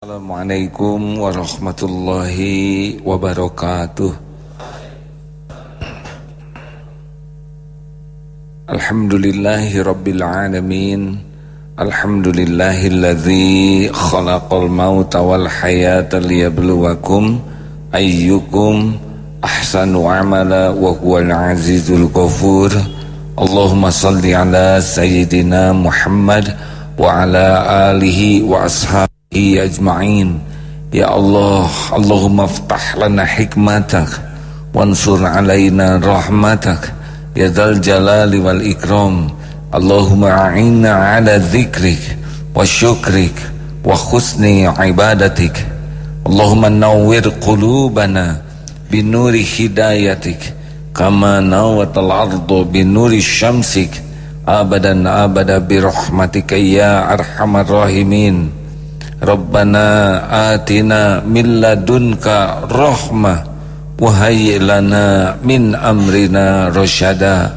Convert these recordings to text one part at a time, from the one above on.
Assalamualaikum warahmatullahi wabarakatuh. Alhamdulillahi rabbil alamin. Alhamdulillahilladzi khalaqal mauta wal hayata liyabluwakum ayyukum ahsanu amala wa huwal azizul ghafur. Allahumma salli ala sayyidina Muhammad wa ala alihi wa ashabihi ajma'in Ya Allah Allahumma ftah lana hikmatak Wansur alaina rahmatak Ya dal jalali wal ikram Allahumma a'inna ala dhikrik Wa syukrik Wa khusni ibadatik Allahumma nawwir qulubana Binuri hidayatik Kama nawatal ardu binuri syamsik Abadan abada birahmatika ya arhamar rahimin Rabbana atina min ladunka rahmah Wahai lana min amrina rosyada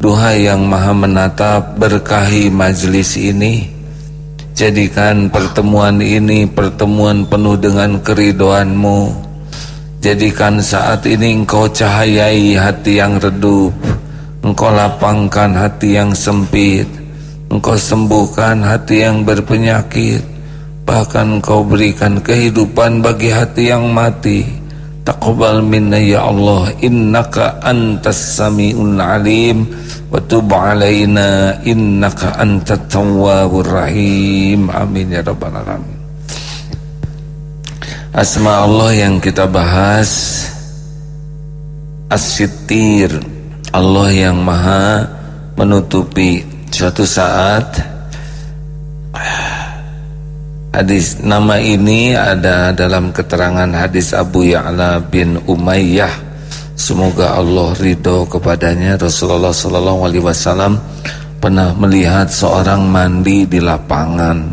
Duhai yang maha menatap berkahi majlis ini. Jadikan pertemuan ini pertemuan penuh dengan keridoanmu. Jadikan saat ini engkau cahayai hati yang redup. Engkau lapangkan hati yang sempit. Engkau sembuhkan hati yang berpenyakit Bahkan kau berikan kehidupan bagi hati yang mati. Taqbal minna ya Allah Innaka antas sami'un alim. Wa tub alaina Innaka antat tawwabur rahim. Amin ya Rabbal Alamin. Asma Allah yang kita bahas As-Sittir. Allah yang maha menutupi Suatu saat Hadis nama ini ada dalam keterangan hadis Abu Ya'la bin Umayyah. Semoga Allah ridho kepadanya. Rasulullah sallallahu alaihi wasallam pernah melihat seorang mandi di lapangan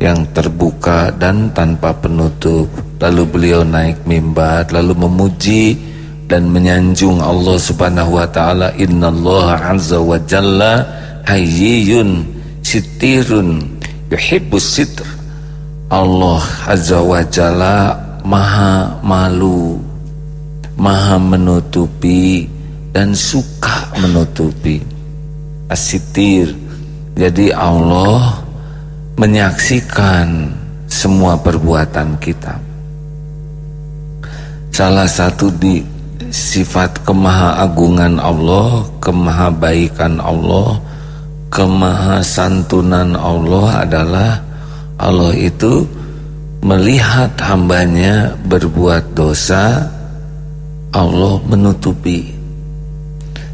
yang terbuka dan tanpa penutup. Lalu beliau naik mimbar lalu memuji dan menyanjung Allah Subhanahu wa taala innallaha azza wa jalla hayyun sitirun yuhibbus sitr Allah azza wa jalla maha malu maha menutupi dan suka menutupi. Asitir jadi Allah menyaksikan semua perbuatan kita. Salah satu di sifat kemahaagungan Allah kemahabaikan Allah kemahasantunan Allah adalah Allah itu melihat hambanya berbuat dosa Allah menutupi.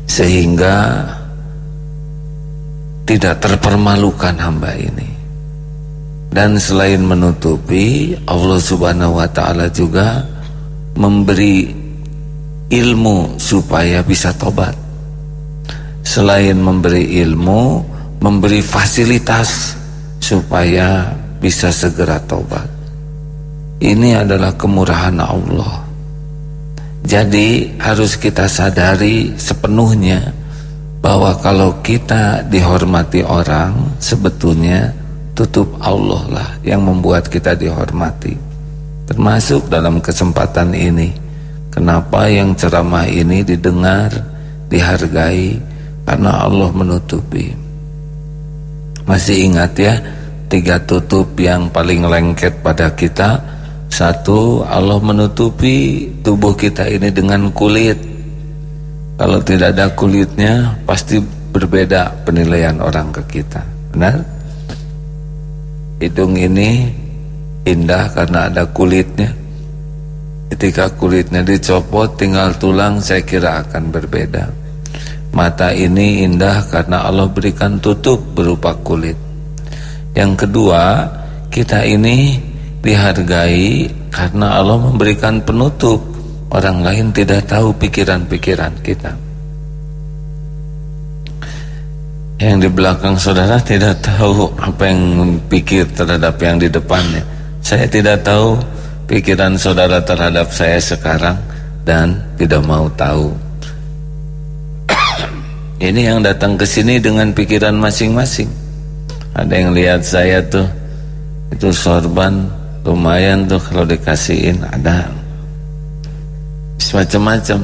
Sehingga tidak terpermalukan hamba ini. Dan selain menutupi Allah subhanahu wa ta'ala juga memberi ilmu supaya bisa tobat selain memberi ilmu memberi fasilitas supaya bisa segera tobat ini adalah kemurahan Allah. Jadi harus kita sadari sepenuhnya bahwa kalau kita dihormati orang sebetulnya tutup Allah lah yang membuat kita dihormati. Termasuk dalam kesempatan ini kenapa yang ceramah ini didengar dihargai karena Allah menutupi. Masih ingat ya tiga tutup yang paling lengket pada kita. Satu Allah menutupi tubuh kita ini dengan kulit. Kalau tidak ada kulitnya pasti berbeda penilaian orang ke kita. Benar? Hidung ini indah karena ada kulitnya. Ketika kulitnya dicopot tinggal tulang saya kira akan berbeda Mata ini indah karena Allah berikan tutup berupa kulit. Yang kedua, kita ini dihargai karena Allah memberikan penutup. Orang lain tidak tahu pikiran-pikiran kita. Yang di belakang saudara tidak tahu apa yang pikir terhadap yang di depannya. Saya tidak tahu pikiran saudara terhadap saya sekarang dan tidak mau tahu. Ini yang datang ke sini dengan pikiran masing-masing. Ada yang lihat saya tuh itu sorban lumayan tuh kalau dikasihin ada. Semacam-macam.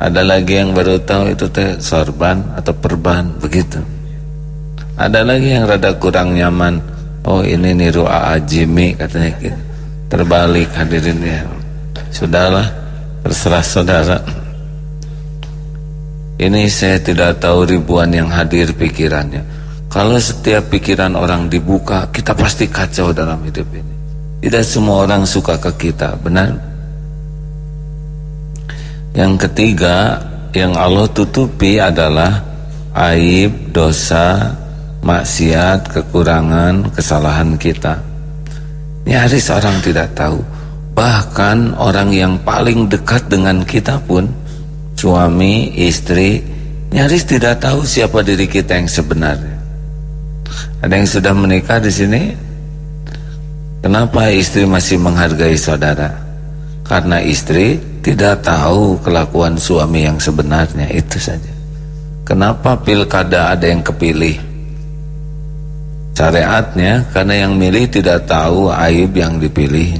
Ada lagi yang baru tahu itu teh sorban atau perban begitu. Ada lagi yang rada kurang nyaman. Oh ini niru AA Jimmy katanya gitu. Terbalik hadirin ya. Sudahlah terserah saudara ini saya tidak tahu ribuan yang hadir pikirannya. Kalau setiap pikiran orang dibuka kita pasti kacau dalam hidup ini. Tidak semua orang suka ke kita benar? Yang ketiga yang Allah tutupi adalah aib, dosa, maksiat, kekurangan, kesalahan kita. Nyaris orang tidak tahu. Bahkan orang yang paling dekat dengan kita pun Suami, istri Nyaris tidak tahu siapa diri kita yang sebenarnya Ada yang sudah menikah di sini? Kenapa istri masih menghargai saudara? Karena istri tidak tahu kelakuan suami yang sebenarnya Itu saja Kenapa pilkada ada yang kepilih? syariatnya karena yang milih tidak tahu aib yang dipilih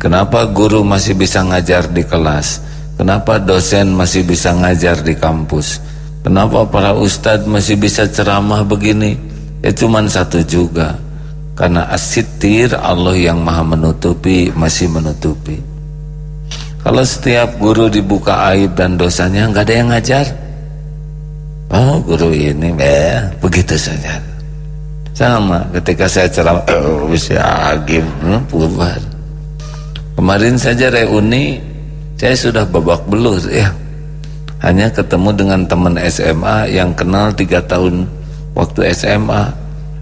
kenapa guru masih bisa ngajar di kelas kenapa dosen masih bisa ngajar di kampus? Kenapa para ustadz masih bisa ceramah begini? Ya cuman satu juga. Karena asitir Allah yang maha menutupi masih menutupi. Kalau setiap guru dibuka aib dan dosanya nggak ada yang ngajar. Oh guru ini eh begitu saja. Sama ketika saya ceramah oh, bisa agim hmm. Kemarin saja reuni saya sudah babak belur ya. Hanya ketemu dengan teman SMA yang kenal tiga tahun waktu SMA.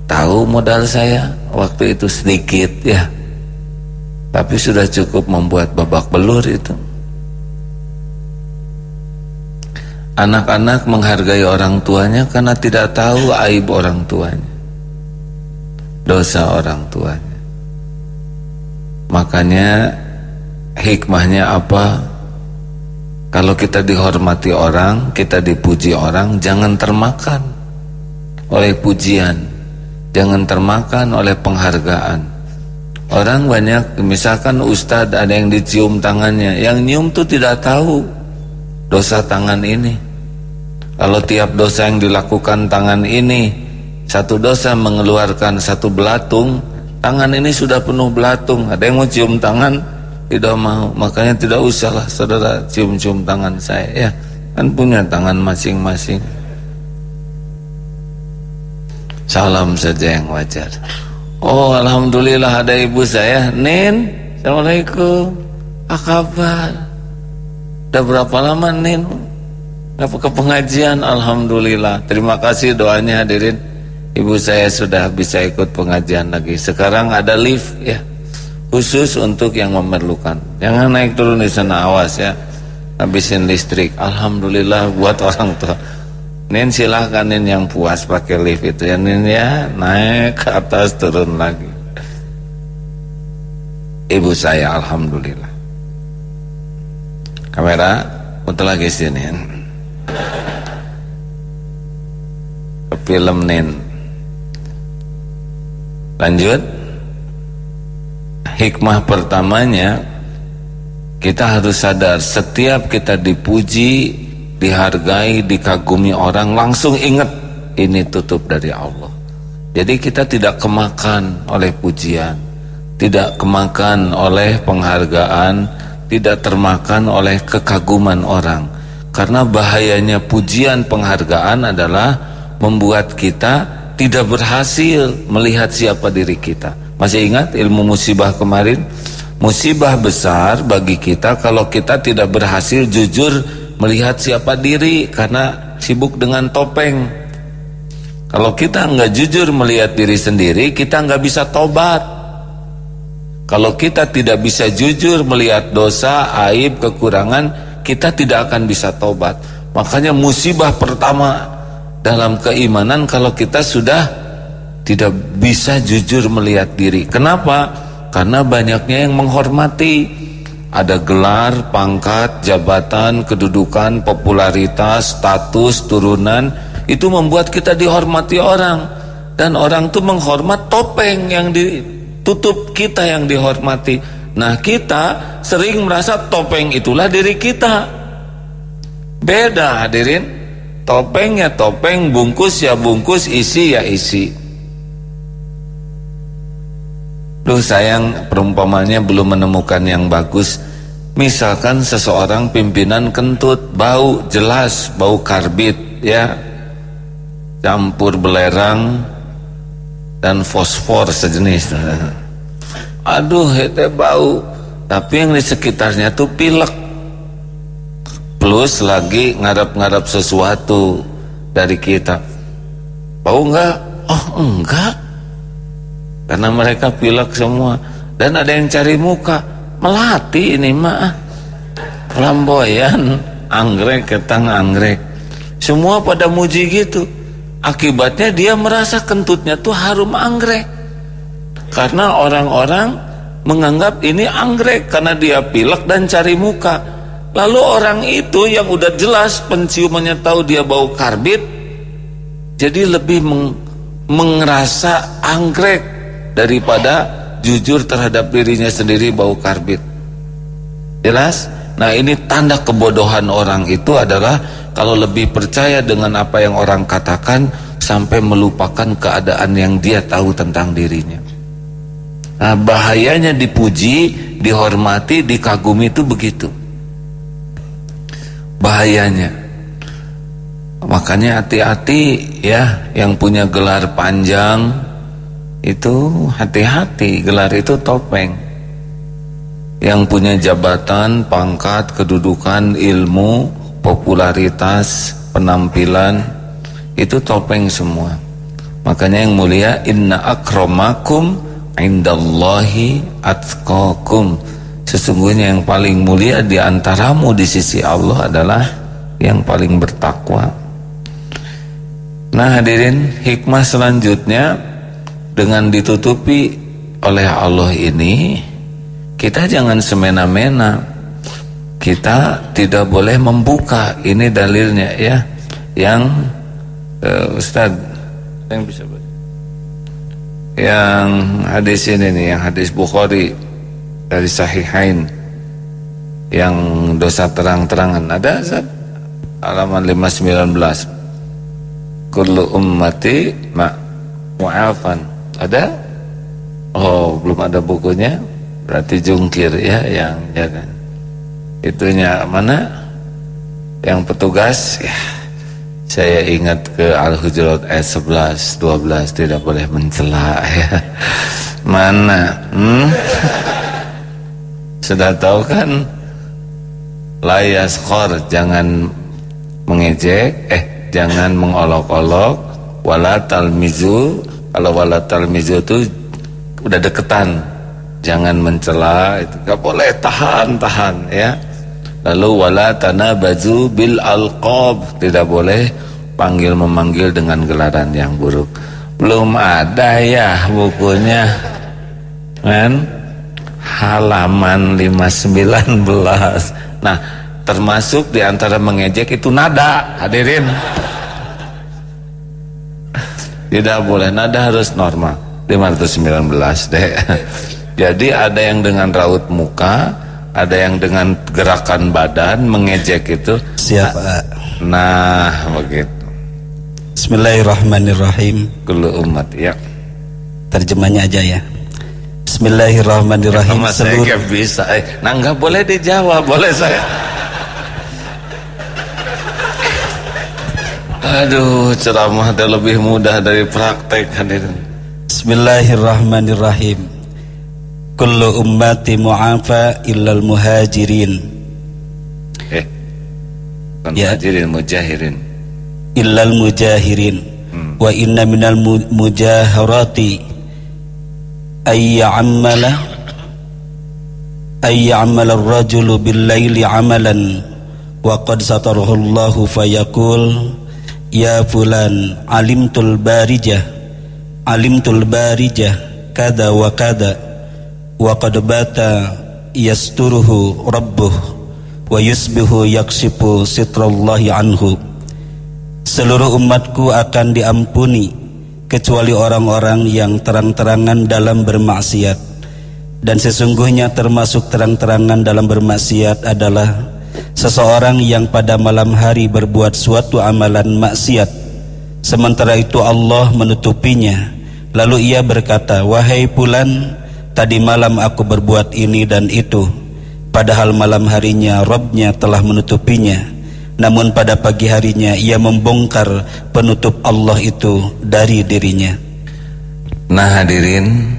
Tahu modal saya waktu itu sedikit ya. Tapi sudah cukup membuat babak belur itu. Anak-anak menghargai orang tuanya karena tidak tahu aib orang tuanya dosa orang tuanya. Makanya hikmahnya apa? Kalau kita dihormati orang, kita dipuji orang, jangan termakan oleh pujian, jangan termakan oleh penghargaan. Orang banyak, misalkan ustadz ada yang dicium tangannya, yang nyium tuh tidak tahu dosa tangan ini. Kalau tiap dosa yang dilakukan tangan ini satu dosa mengeluarkan satu belatung tangan ini sudah penuh belatung ada yang mau cium tangan tidak mau. Makanya tidak usahlah saudara cium-cium tangan saya ya. Kan punya tangan masing-masing. Salam saja yang wajar. Oh Alhamdulillah ada ibu saya. Nin Assalamualaikum. Apa kabar? Udah berapa lama Nin? Dapat ke pengajian? Alhamdulillah. Terima kasih doanya hadirin. Ibu saya sudah bisa ikut pengajian lagi. Sekarang ada lift ya. Khusus untuk yang memerlukan. Jangan naik turun di sana awas ya. Habisin listrik. Alhamdulillah buat orang tua. Nin silahkan Nin yang puas pakai lift itu ya Nin ya. Naik ke atas turun lagi. Ibu saya Alhamdulillah. Kamera untuk lagi sini. Film Nin Lanjut Hikmah pertamanya Kita harus sadar Setiap kita dipuji Dihargai, dikagumi orang Langsung ingat Ini tutup dari Allah Jadi kita tidak kemakan oleh pujian Tidak kemakan oleh penghargaan Tidak termakan oleh kekaguman orang Karena bahayanya pujian penghargaan adalah Membuat kita tidak berhasil melihat siapa diri kita. Masih ingat ilmu musibah kemarin? Musibah besar bagi kita kalau kita tidak berhasil jujur melihat siapa diri karena sibuk dengan topeng. Kalau kita nggak jujur melihat diri sendiri, kita nggak bisa tobat. Kalau kita tidak bisa jujur melihat dosa, aib, kekurangan, kita tidak akan bisa tobat. Makanya musibah pertama dalam keimanan kalau kita sudah tidak bisa jujur melihat diri. Kenapa? Karena banyaknya yang menghormati. Ada gelar, pangkat, jabatan, kedudukan, popularitas, status, turunan. Itu membuat kita dihormati orang. Dan orang itu menghormat topeng yang di, tutup kita yang dihormati. Nah kita sering merasa topeng itulah diri kita. Beda hadirin. Topeng ya topeng, bungkus ya bungkus, isi ya isi. Duh sayang perumpamannya belum menemukan yang bagus. Misalkan seseorang pimpinan kentut, bau jelas, bau karbit ya. Campur belerang dan fosfor sejenis. Aduh, itu bau. Tapi yang di sekitarnya tuh pilek. Plus lagi ngarap-ngarap sesuatu dari kita. Bau enggak? Oh, enggak. Karena mereka pilek semua. Dan ada yang cari muka. Melati ini mah. Flamboyan, anggrek, ketang anggrek. Semua pada muji gitu. Akibatnya dia merasa kentutnya tuh harum anggrek. Karena orang-orang menganggap ini anggrek karena dia pilek dan cari muka. Lalu orang itu yang udah jelas penciumannya tahu dia bau karbit, jadi lebih meng mengerasa anggrek daripada jujur terhadap dirinya sendiri bau karbit. Jelas? Nah ini tanda kebodohan orang itu adalah kalau lebih percaya dengan apa yang orang katakan sampai melupakan keadaan yang dia tahu tentang dirinya. Nah, bahayanya dipuji, dihormati, dikagumi itu begitu. Bahayanya. Makanya hati-hati ya yang punya gelar panjang itu hati-hati gelar itu topeng. Yang punya jabatan, pangkat, kedudukan, ilmu, popularitas, penampilan itu topeng semua. Makanya yang mulia inna akramakum indallahi atqakum sesungguhnya yang paling mulia di antaramu di sisi Allah adalah yang paling bertakwa nah hadirin hikmah selanjutnya dengan ditutupi oleh Allah ini kita jangan semena-mena. Kita tidak boleh membuka. Ini dalilnya ya. Yang uh, Ustaz yang bisa yang hadis ini nih yang hadis Bukhari dari Sahihain. Yang dosa terang-terangan. Ada Zat halaman 519 kullu ummati ma mu'afan ada oh belum ada bukunya berarti jungkir ya yang ya kan itunya mana yang petugas ya saya ingat ke Al-Hujurat ayat 11, 12 tidak boleh mencela ya. Mana? Hmm? Sudah tahu kan? Layas khor jangan mengejek, eh jangan mengolok-olok, wala talmizu. Kalau wala talmizu itu udah deketan. Jangan mencela, itu enggak boleh tahan-tahan ya. Lalu wala tanabaju bil alqab, tidak boleh panggil memanggil dengan gelaran yang buruk. Belum ada ya bukunya. Kan? Halaman 519. Nah, termasuk di antara mengejek itu nada, hadirin. Tidak boleh nada harus normal. 519 deh. Jadi ada yang dengan raut muka, ada yang dengan gerakan badan mengejek itu. Siapa? Nah begitu. Bismillahirrahmanirrahim. Kullu umat ya. Terjemahnya aja ya. Bismillahirrahmanirrahim. Saya gak bisa. Eh, nah nggak boleh dijawab boleh saya aduh ceramah lebih mudah dari praktek hadirin. Bismillahirrahmanirrahim. Kullu ummati mu'afa illal muhajirin. Eh bukan ya. muhajirin mujahirin. Illal mujahirin. Hmm. wa inna minal mujaharati. Ayya'amala ayya'amala ar-rajulu bil-laili 'amalan. Wa qad satarahu Allahu fayaqul ya fulan alimtul barijah alimtul barijah kada wa kada wa qad bata yasturuhu rabbuh wa yusbihu yaksifu sitrallahi anhu. Seluruh umatku akan diampuni kecuali orang-orang yang terang-terangan dalam bermaksiat. Dan sesungguhnya termasuk terang-terangan dalam bermaksiat adalah seseorang yang pada malam hari berbuat suatu amalan maksiat sementara itu Allah menutupinya lalu ia berkata wahai pulan tadi malam aku berbuat ini dan itu padahal malam harinya Robnya telah menutupinya namun pada pagi harinya ia membongkar penutup Allah itu dari dirinya. Nah hadirin,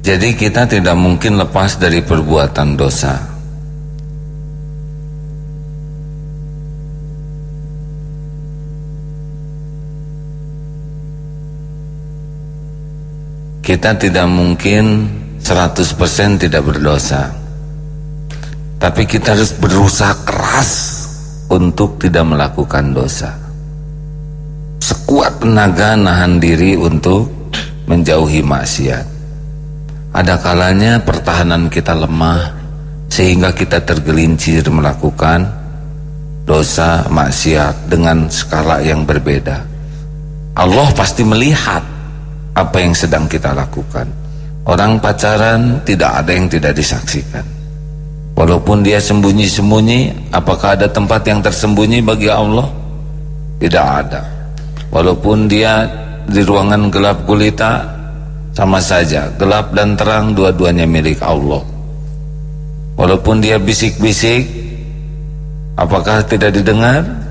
jadi kita tidak mungkin lepas dari perbuatan dosa. Kita tidak mungkin 100% tidak berdosa. Tapi kita harus berusaha keras untuk tidak melakukan dosa. Sekuat tenaga nahan diri untuk menjauhi maksiat. Ada kalanya pertahanan kita lemah sehingga kita tergelincir melakukan dosa maksiat dengan skala yang berbeda. Allah pasti melihat apa yang sedang kita lakukan orang pacaran tidak ada yang tidak disaksikan Walaupun dia sembunyi-sembunyi Apakah ada tempat yang tersembunyi bagi Allah? Tidak ada Walaupun dia di ruangan gelap gulita Sama saja Gelap dan terang dua-duanya milik Allah Walaupun dia bisik-bisik Apakah tidak didengar?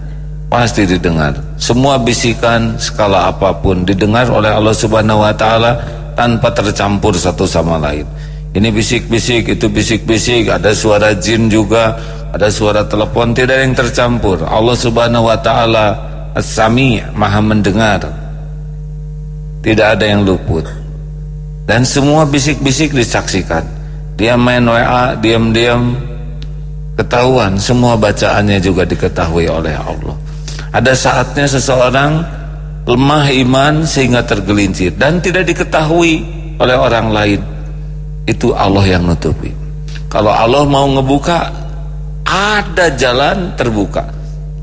Pasti didengar Semua bisikan skala apa pun Didengar oleh Allah subhanahu wa ta'ala Tanpa tercampur satu sama lain ini bisik-bisik, itu bisik-bisik, ada suara jin juga, ada suara telepon, tidak ada yang tercampur. Allah Subhanahu wa taala As-Sami, Maha mendengar. Tidak ada yang luput. Dan semua bisik-bisik disaksikan. Dia main WA, diam-diam ketahuan, semua bacaannya juga diketahui oleh Allah. Ada saatnya seseorang lemah iman sehingga tergelincir dan tidak diketahui oleh orang lain. Itu Allah yang nutupi. Kalau Allah mau ngebuka ada jalan terbuka.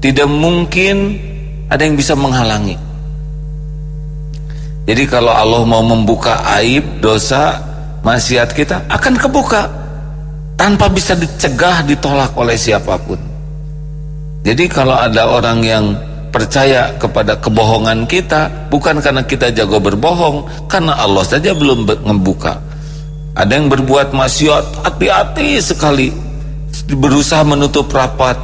Tidak mungkin ada yang bisa menghalangi. Jadi kalau Allah mau membuka aib dosa maksiat kita akan kebuka. Tanpa bisa dicegah ditolak oleh siapa pun jadi kalau ada orang yang percaya kepada kebohongan kita bukan karena kita jago berbohong karena Allah saja belum membuka ada yang berbuat maksiat hati-hati sekali berusaha menutup rapat.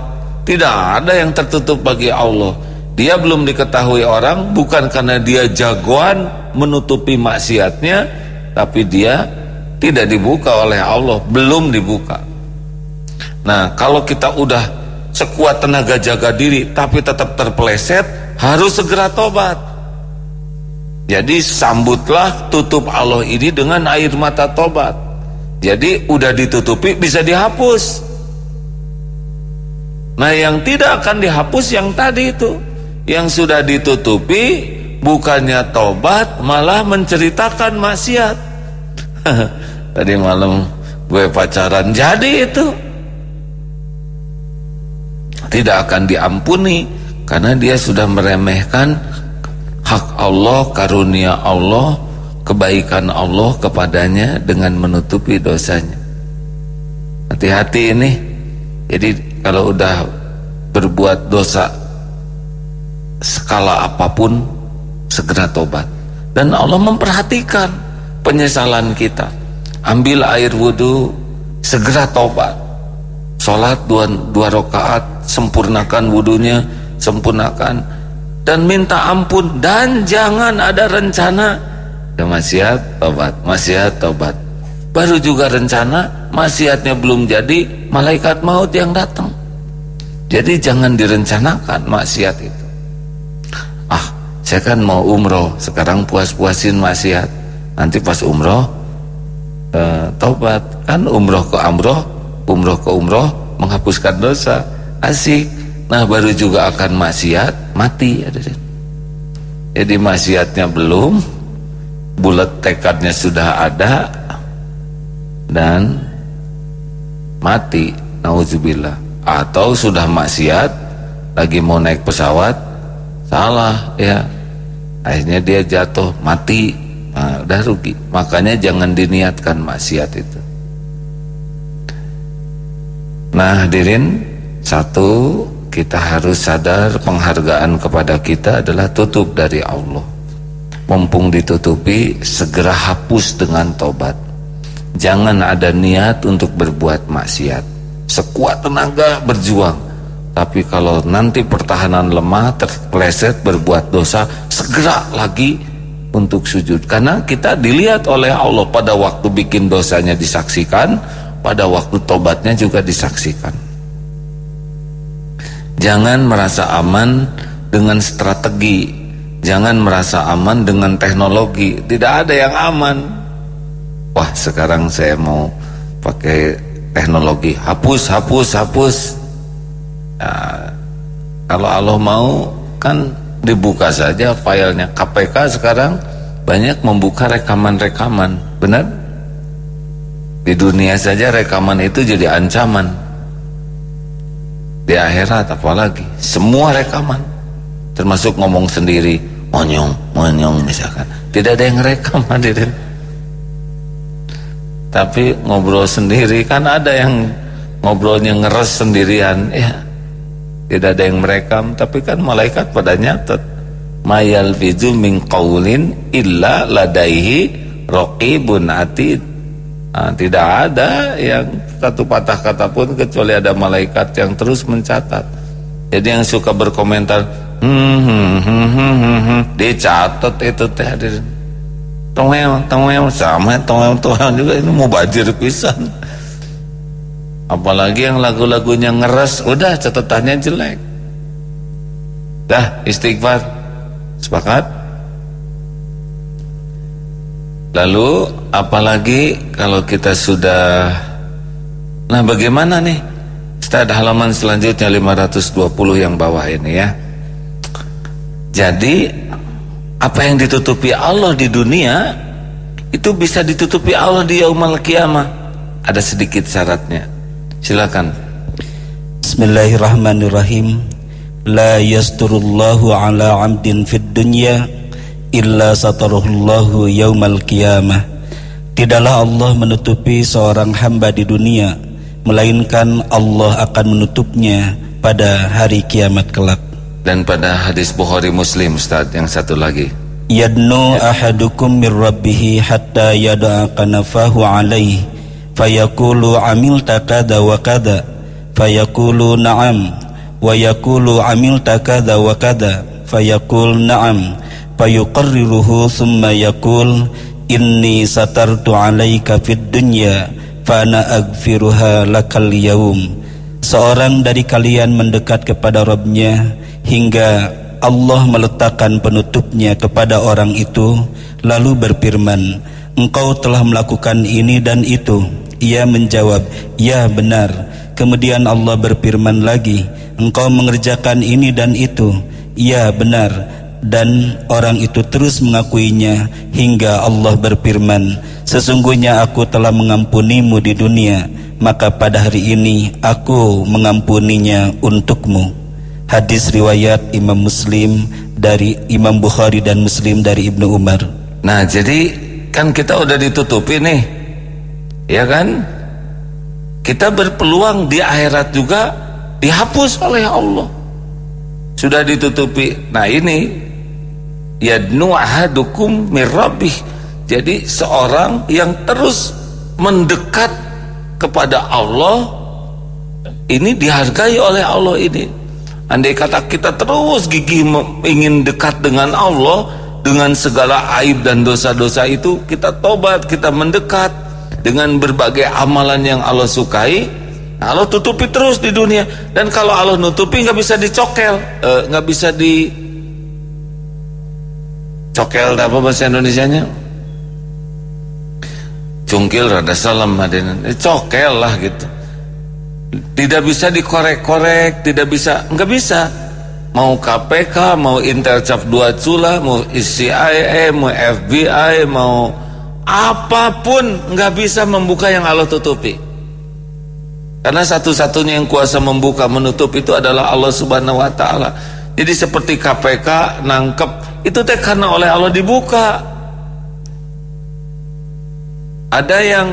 Tidak ada yang tertutup bagi Allah. Dia belum diketahui orang bukan karena dia jagoan menutupi maksiatnya, tapi dia tidak dibuka oleh Allah, belum dibuka. Nah, kalau kita udah sekuat tenaga jaga diri tapi tetap terpeleset, harus segera tobat. Jadi sambutlah tutup Allah ini dengan air mata tobat. Jadi udah ditutupi bisa dihapus. Nah yang tidak akan dihapus yang tadi itu. Yang sudah ditutupi bukannya tobat malah menceritakan maksiat. tadi malam gue pacaran jadi itu. Tidak akan diampuni karena dia sudah meremehkan hak Allah, karunia Allah, kebaikan Allah kepadanya dengan menutupi dosanya. Hati-hati ini. Jadi kalau udah berbuat dosa skala apa pun segera tobat. Dan Allah memperhatikan penyesalan kita. Ambil air wudhu, segera tobat. Sholat dua, dua rakaat, sempurnakan wudhunya, sempurnakan. Dan minta ampun dan jangan ada rencana. Ya maksiat tobat maksiat tobat baru juga rencana maksiatnya belum jadi malaikat maut yang datang. Jadi jangan direncanakan maksiat itu. Ah saya kan mau umroh sekarang puas-puasin maksiat. Nanti pas umroh eh, tobat kan umroh ke amroh umroh ke umroh menghapuskan dosa. Asik. Nah baru juga akan maksiat mati Jadi maksiatnya belum Bulat tekadnya sudah ada Dan Mati Nauzubillah. Atau sudah maksiat Lagi mau naik pesawat Salah ya. Akhirnya dia jatuh mati. Nah, udah rugi. Makanya jangan diniatkan maksiat itu nah hadirin satu kita harus sadar penghargaan kepada kita adalah tutup dari Allah. Mumpung ditutupi segera hapus dengan tobat. Jangan ada niat untuk berbuat maksiat. Sekuat tenaga berjuang. Tapi kalau nanti pertahanan lemah terpleset berbuat dosa segera lagi untuk sujud. Karena kita dilihat oleh Allah pada waktu bikin dosanya disaksikan pada waktu tobatnya juga disaksikan. Jangan merasa aman dengan strategi. Jangan merasa aman dengan teknologi. Tidak ada yang aman. Wah sekarang saya mau pakai teknologi. Hapus hapus hapus. Nah, kalau Allah mau kan dibuka saja filenya. KPK sekarang banyak membuka rekaman-rekaman. Benar di dunia saja rekaman itu jadi ancaman. Di akhirat apalagi semua rekaman. Termasuk ngomong sendiri monyong monyong misalkan. Tidak ada yang rekam hadirin. Tapi ngobrol sendiri kan ada yang ngobrolnya ngeres sendirian ya. Tidak ada yang merekam tapi kan malaikat pada nyatet. Mayal fizu min qaulin illa ladaihi raqibun atid nah, tidak ada yang satu patah kata pun kecuali ada malaikat yang terus mencatat jadi yang suka berkomentar hmm, hmm, hmm, hmm, hmm, hmm, dicatat itu teh hadirin tongel tongel sama tongel tongel juga ini mau bajir pisan Apalagi yang lagu-lagunya ngeres, udah catatannya jelek. Dah istighfar. Sepakat? Lalu apalagi kalau kita sudah Nah, bagaimana nih? Ustaz halaman selanjutnya 520 yang bawah ini ya. Jadi apa yang ditutupi Allah di dunia itu bisa ditutupi Allah di yaumul kiamah. Ada sedikit syaratnya. Silakan. Bismillahirrahmanirrahim. La yasturullahu ala 'abdin fid dunya illa satarahullahu yaumal qiyamah. Tidaklah Allah menutupi seorang hamba di dunia melainkan Allah akan menutupnya pada hari kiamat kelak. Dan pada hadis Bukhari Muslim Ustaz yang satu lagi. Yadnu ahadukum mir rabbih hatta yada'a kanafahu alaihi fayaqulu amilta kada wa kada fayaqulu na'am wa yaqulu amilta kada wa kada fayaqul na'am fayuqarriruhu thumma yaqul inni satartu alaika fid dunya fa ana aghfiruha lakal seorang dari kalian mendekat kepada Rabbnya hingga Allah meletakkan penutupnya kepada orang itu lalu berfirman engkau telah melakukan ini dan itu ia menjawab, "Ya benar." Kemudian Allah berfirman lagi, "Engkau mengerjakan ini dan itu." "Ya benar." Dan orang itu terus mengakuinya hingga Allah berfirman, "Sesungguhnya aku telah mengampunimu di dunia, maka pada hari ini aku mengampuninya untukmu." Hadis riwayat Imam Muslim dari Imam Bukhari dan Muslim dari Ibnu Umar. Nah, jadi kan kita udah ditutupi nih ya kan kita berpeluang di akhirat juga dihapus oleh Allah sudah ditutupi nah ini yadnu ahadukum mirrabih jadi seorang yang terus mendekat kepada Allah ini dihargai oleh Allah ini. Andai kata kita terus gigih ingin dekat dengan Allah dengan segala aib dan dosa-dosa itu kita tobat kita mendekat dengan berbagai amalan yang Allah sukai Allah tutupi terus di dunia. Dan kalau Allah nutupi nggak bisa dicokel eh, nggak bisa di cokel apa bahasa Indonesia nya cungkil rada salam hadirin eh, cokel lah gitu. Tidak bisa dikorek-korek tidak bisa nggak bisa. Mau KPK mau Intercap dua cula mau CIA mau FBI mau apa pun nggak bisa membuka yang Allah tutupi. Karena satu-satunya yang kuasa membuka menutup itu adalah Allah subhanahu wa ta'ala Jadi seperti KPK nangkep itu teh karena oleh Allah dibuka. Ada yang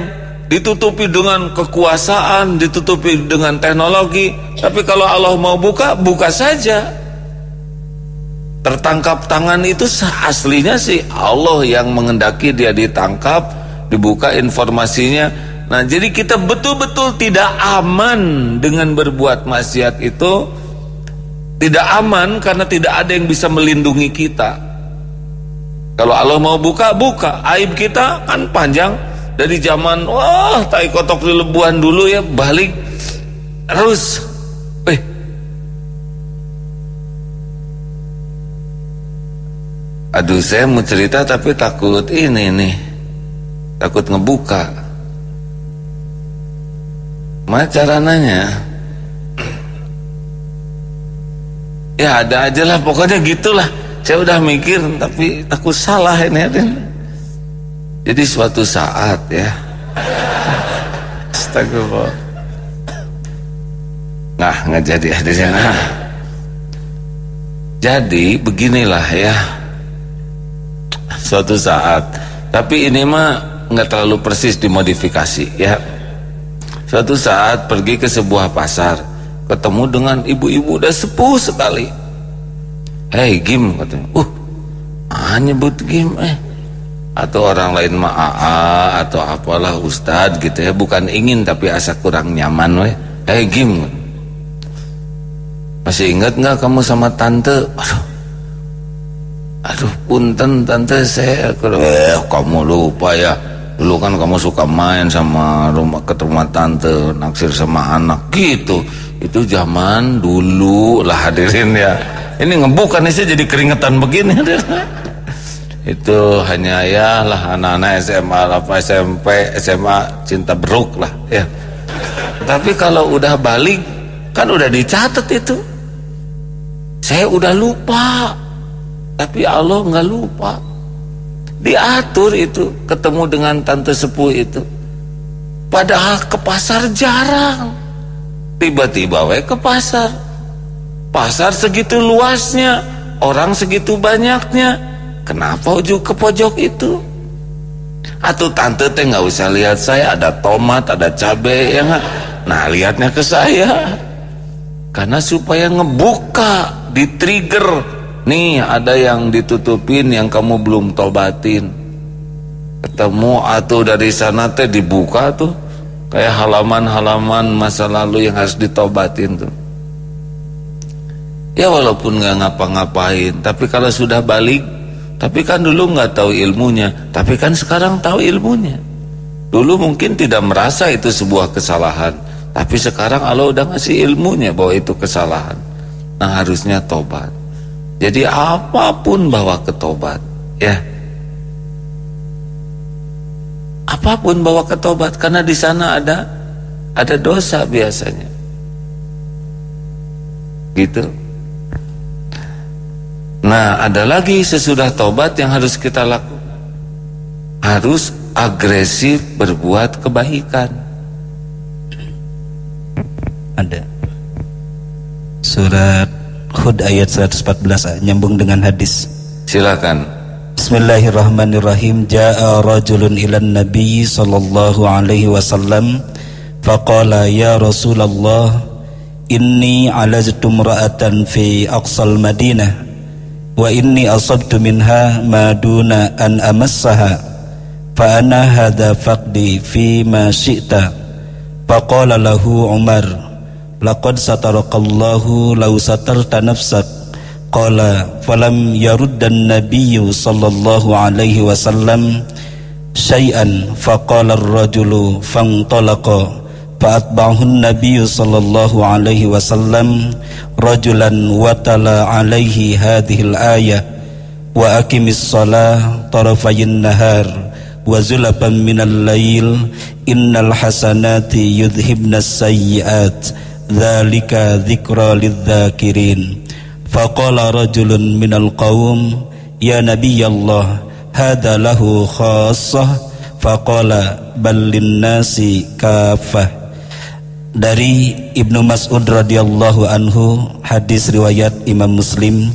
ditutupi dengan kekuasaan, ditutupi dengan teknologi, tapi kalau Allah mau buka, buka saja. Tertangkap tangan itu aslinya sih Allah yang mengendaki dia ditangkap, dibuka informasinya. Nah, jadi kita betul-betul tidak aman dengan berbuat maksiat itu. Tidak aman karena tidak ada yang bisa melindungi kita. Kalau Allah mau buka, buka. Aib kita kan panjang. Dari zaman wah tai kotok di lebuhan dulu ya balik. Terus eh. Aduh saya mau cerita tapi takut ini nih. Takut ngebuka. Mana nanya ya ada aja lah pokoknya gitulah. Saya udah mikir tapi takut salah ini ada jadi suatu saat ya. Astagfirullah. Nah nggak jadi hadirnya nah. Jadi beginilah ya. Suatu saat. Tapi ini mah nggak terlalu persis dimodifikasi ya. Suatu saat pergi ke sebuah pasar Ketemu dengan ibu-ibu udah sepuh sekali. Hei Gim katanya. Uh ah nyebut Gim eh. Atau orang lain mah AA atau apalah ustad gitu ya. Bukan ingin tapi asa kurang nyaman weh. Eh gim. Masih ingat nggak kamu sama tante? Aduh. Aduh punten tante saya eh kamu lupa ya. Dulu kan kamu suka main sama rumah ke rumah tante naksir sama anak gitu itu zaman dulu lah hadirin ya. Ini ngebukan sih jadi keringetan begini itu hanya ya lah anak-anak SMA apa SMP SMA cinta beruk lah ya. Tapi kalau udah balik kan udah dicatat itu. Saya udah lupa. Tapi Allah nggak lupa. Diatur itu ketemu dengan tante sepuh itu. Padahal ke pasar jarang tiba-tiba we ke pasar pasar segitu luasnya orang segitu banyaknya Kenapa ujuk ke pojok itu? Atau tante teh nggak usah lihat saya ada tomat, ada cabai ya nggak? Nah lihatnya ke saya. Karena supaya ngebuka, di trigger. Nih ada yang ditutupin yang kamu belum tobatin. Ketemu atau dari sana teh dibuka tuh kayak halaman-halaman masa lalu yang harus ditobatin tuh. Ya walaupun nggak ngapa-ngapain, tapi kalau sudah balik tapi kan dulu nggak tahu ilmunya, tapi kan sekarang tahu ilmunya. Dulu mungkin tidak merasa itu sebuah kesalahan, tapi sekarang Allah udah ngasih ilmunya bahwa itu kesalahan. Nah harusnya tobat. Jadi apa pun bawa ke tobat, ya. Apa pun bawa ke tobat karena di sana ada ada dosa biasanya. Gitu. Nah ada lagi sesudah tobat yang harus kita lakukan. Harus agresif berbuat kebaikan. Ada. Surat Hud ayat 114 nyambung dengan hadis. Silakan Bismillahirrahmanirrahim. Ja'a rajulun ilan nabi sallallahu alaihi wasallam. Faqala ya Rasulullah Inni alaztu mra'atan fi aqsal madinah wa inni asabtu minha ma duna an amassaha fa hadha faqdi fi ma syi'ta. Faqala lahu umar laqad satarakallahu law satarta nafsak qala falam yaruddan nabiyyu sallallahu alaihi wasallam syai'an faqala ar-rajulu fantalaqa فأتبعه النبي صلى الله عليه وسلم رجلا وتلا عليه هذه الآية وأقم الصلاة طرفي النهار وزلفا من الليل إن الحسنات يذهبن السيئات ذلك ذكرى للذاكرين. Faqala rajulun minal qawm Ya Nabiyallah Hada lahu khasah Faqala ballin nasi kafah dari Ibnu Mas'ud radhiyallahu anhu hadis riwayat Imam Muslim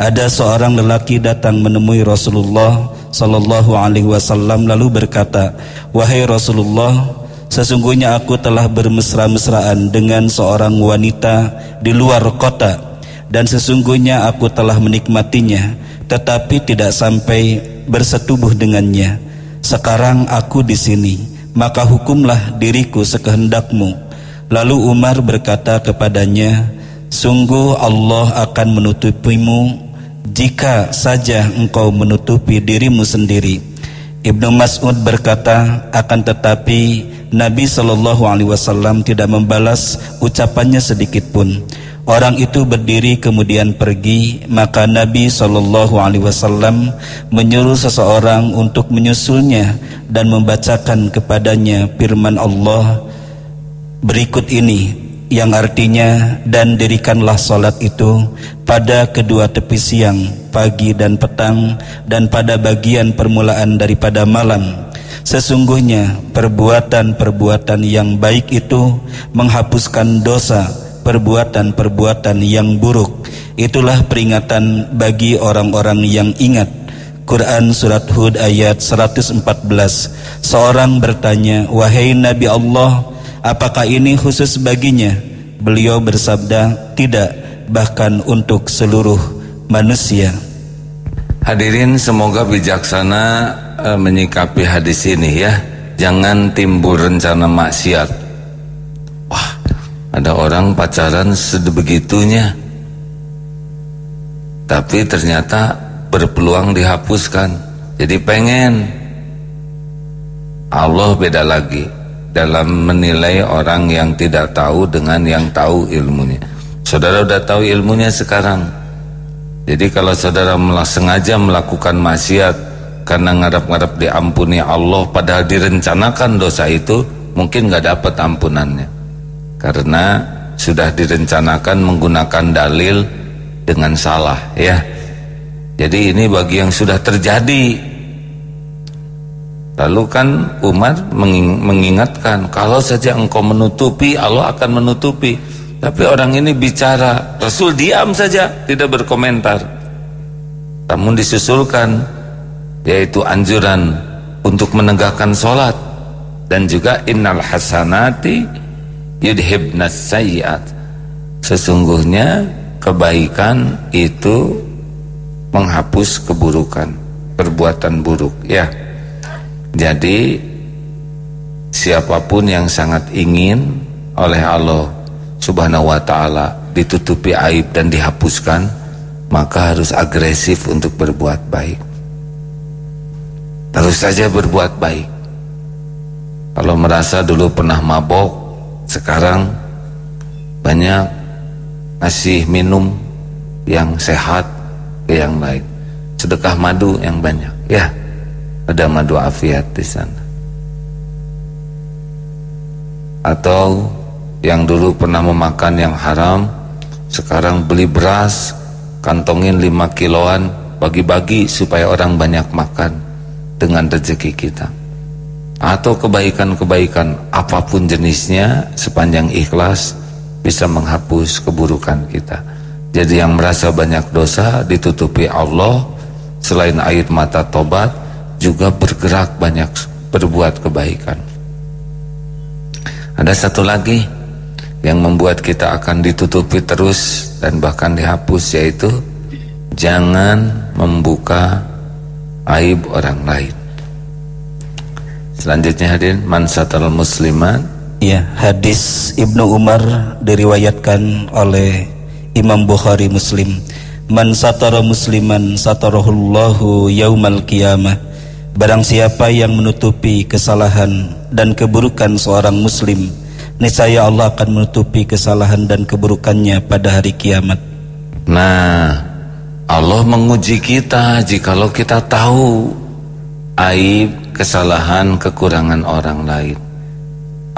ada seorang lelaki datang menemui Rasulullah sallallahu alaihi wasallam lalu berkata wahai Rasulullah sesungguhnya aku telah bermesra-mesraan dengan seorang wanita di luar kota dan sesungguhnya aku telah menikmatinya tetapi tidak sampai bersetubuh dengannya sekarang aku di sini maka hukumlah diriku sekehendakmu Lalu Umar berkata kepadanya, Sungguh Allah akan menutupimu jika saja engkau menutupi dirimu sendiri. Ibnu Mas'ud berkata, akan tetapi Nabi Shallallahu Alaihi Wasallam tidak membalas ucapannya sedikit pun. Orang itu berdiri kemudian pergi, maka Nabi Shallallahu Alaihi Wasallam menyuruh seseorang untuk menyusulnya dan membacakan kepadanya firman Allah berikut ini yang artinya dan dirikanlah solat itu pada kedua tepi siang, pagi dan petang dan pada bagian permulaan daripada malam. Sesungguhnya perbuatan-perbuatan yang baik itu menghapuskan dosa perbuatan-perbuatan yang buruk. Itulah peringatan bagi orang-orang yang ingat. Quran Surat Hud ayat 114 Seorang bertanya Wahai Nabi Allah Apakah ini khusus baginya? Beliau bersabda, tidak, bahkan untuk seluruh manusia. Hadirin semoga bijaksana e, menyikapi hadis ini ya. Jangan timbul rencana maksiat. Ada orang pacaran sebegitunya. Tapi ternyata berpeluang dihapuskan. Jadi pengen Allah beda lagi dalam menilai orang yang tidak tahu dengan yang tahu ilmunya. Saudara sudah tahu ilmunya sekarang. Jadi kalau saudara sengaja melakukan maksiat karena ngarap-ngarap diampuni Allah padahal direncanakan dosa itu mungkin nggak dapat ampunannya. Karena sudah direncanakan menggunakan dalil dengan salah ya. Jadi ini bagi yang sudah terjadi Lalu kan Umar mengingatkan kalau saja engkau menutupi Allah akan menutupi. Tapi orang ini bicara, Rasul diam saja, tidak berkomentar. Namun disusulkan yaitu anjuran untuk menegakkan solat dan juga innal hasanati yudhibnas sayyiat. Sesungguhnya kebaikan itu menghapus keburukan, perbuatan buruk, ya. Jadi siapa pun yang sangat ingin oleh Allah Subhanahu wa taala ditutupi aib dan dihapuskan, maka harus agresif untuk berbuat baik. Terus saja berbuat baik. Kalau merasa dulu pernah mabok, sekarang banyak ngasih minum yang sehat ke yang lain. Sedekah madu yang banyak, ya. Ada madu afiat di sana. Atau yang dulu pernah memakan yang haram sekarang beli beras kantongin 5 kiloan bagi-bagi supaya orang banyak makan dengan rezeki kita atau kebaikan-kebaikan apa pun jenisnya sepanjang ikhlas bisa menghapus keburukan kita jadi yang merasa banyak dosa ditutupi Allah selain air mata tobat juga bergerak banyak berbuat kebaikan. Ada satu lagi yang membuat kita akan ditutupi terus dan bahkan dihapus yaitu jangan membuka aib orang lain. Selanjutnya hadirin man satal musliman Ya, hadis Ibnu Umar diriwayatkan oleh Imam Bukhari Muslim. Man satara musliman satarahullahu yaumal qiyamah. Barang siapa yang menutupi kesalahan dan keburukan seorang muslim Niscaya Allah akan menutupi kesalahan dan keburukannya pada hari kiamat Nah Allah menguji kita jikalau kita tahu Aib, kesalahan, kekurangan orang lain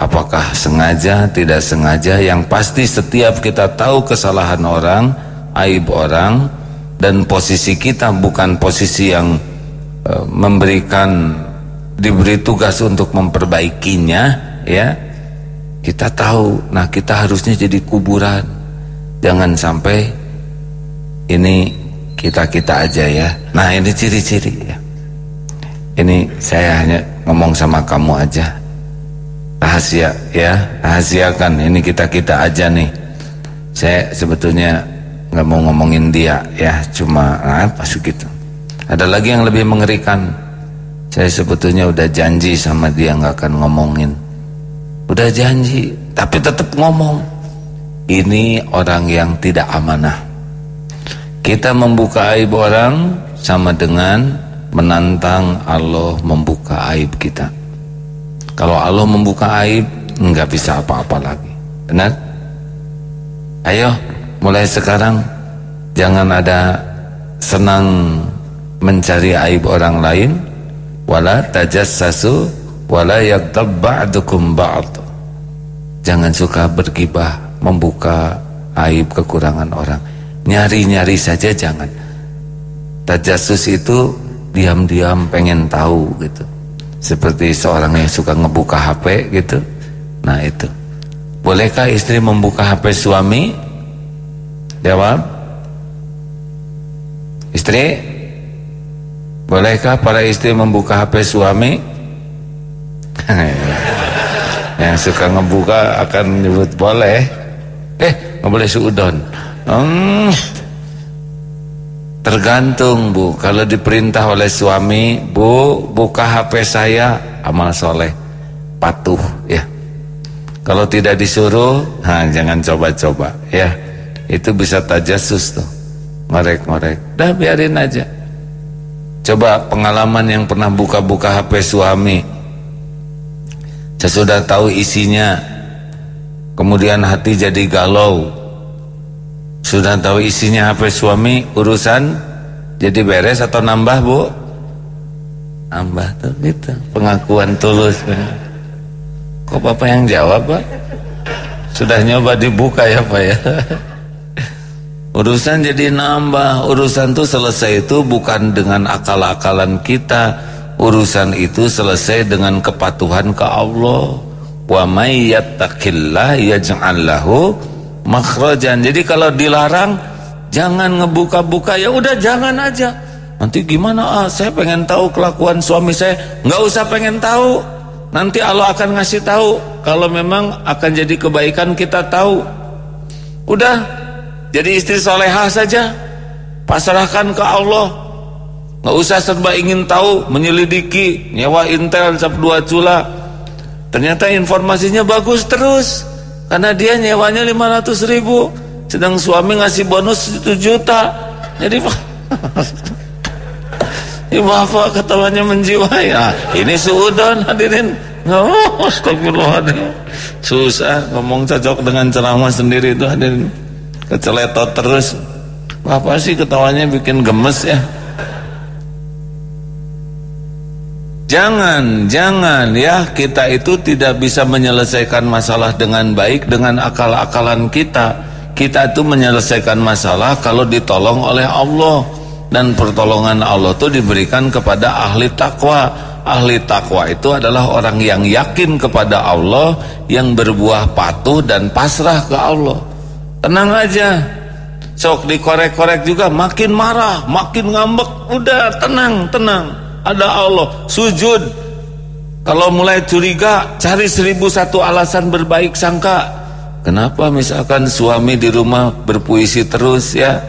Apakah sengaja, tidak sengaja Yang pasti setiap kita tahu kesalahan orang Aib orang Dan posisi kita bukan posisi yang E, memberikan diberi tugas untuk memperbaikinya ya Kita tahu, nah kita harusnya jadi kuburan. Jangan sampai ini kita-kita aja ya. Nah ini ciri-ciri ya. Ini saya hanya ngomong sama kamu aja. Rahasia ya, rahasiakan. Ini kita-kita aja nih. Saya sebetulnya nggak mau ngomongin dia ya, cuma apa sih gitu. Ada lagi yang lebih mengerikan. Saya sebetulnya udah janji sama dia nggak akan ngomongin. Udah janji, tapi tetap ngomong. Ini orang yang tidak amanah. Kita membuka aib orang sama dengan menantang Allah membuka aib kita. Kalau Allah membuka aib, nggak bisa apa-apa lagi. Benar? Ayo, mulai sekarang jangan ada senang mencari aib orang lain, wala tajassasu, wala yaghtab ba'dukum ba'd. Jangan suka bergibah, membuka aib kekurangan orang. Nyari-nyari saja jangan. Tajasus itu diam-diam pengen tahu gitu. Seperti seorang yang suka ngebuka HP gitu. Nah itu. Bolehkah istri membuka HP suami? Jawab. Istri? Bolehkah para istri membuka HP suami? yang suka ngebuka akan menyebut boleh eh nggak boleh suudon hmm, tergantung bu. Kalau diperintah oleh suami bu buka HP saya amal soleh. Patuh ya. Kalau tidak disuruh nah, jangan coba-coba ya. Itu bisa tajasus tuh. Ngorek-ngorek. Dah biarin aja. Coba pengalaman yang pernah buka-buka HP suami. Sesudah tahu isinya Kemudian hati jadi galau Sudah tahu isinya apa suami Urusan Jadi beres atau nambah bu? Nambah tuh gitu. Pengakuan tulus. Kok papa yang jawab pak? Sudah nyoba dibuka ya pak ya? Urusan jadi nambah. Urusan tuh selesai itu bukan dengan akal-akalan kita. Urusan itu selesai dengan kepatuhan ke Allah. Wa may yattaqillah yaj'al lahu makhrajan. Jadi kalau dilarang jangan ngebuka-buka. Ya udah jangan aja. Nanti gimana? Ah saya pengen tahu kelakuan suami saya. Nggak usah pengen tahu. Nanti Allah akan ngasih tahu. Kalau memang akan jadi kebaikan kita tahu. Udah. Jadi istri solehah saja. Pasrahkan ke Allah. Nggak usah serba ingin tahu, menyelidiki, nyewa intel cap dua cula. Ternyata informasinya bagus terus. Karena dia nyewanya 500 ribu. Sedang suami ngasih bonus 1 juta. Jadi Ibu apa ketawanya menjiwai. Nah, ini suudon hadirin. Oh, astagfirullahaladzim. Susah ngomong cocok dengan ceramah sendiri itu hadirin. Keceletot terus. Apa sih ketawanya bikin gemes ya? Jangan, jangan ya kita itu tidak bisa menyelesaikan masalah dengan baik dengan akal-akalan kita. Kita itu menyelesaikan masalah kalau ditolong oleh Allah dan pertolongan Allah itu diberikan kepada ahli takwa. Ahli takwa itu adalah orang yang yakin kepada Allah, yang berbuah patuh dan pasrah ke Allah. Tenang aja. Sok dikorek-korek juga makin marah, makin ngambek. Udah tenang, tenang ada Allah sujud. Kalau mulai curiga cari seribu satu alasan berbaik sangka. Kenapa misalkan suami di rumah berpuisi terus ya?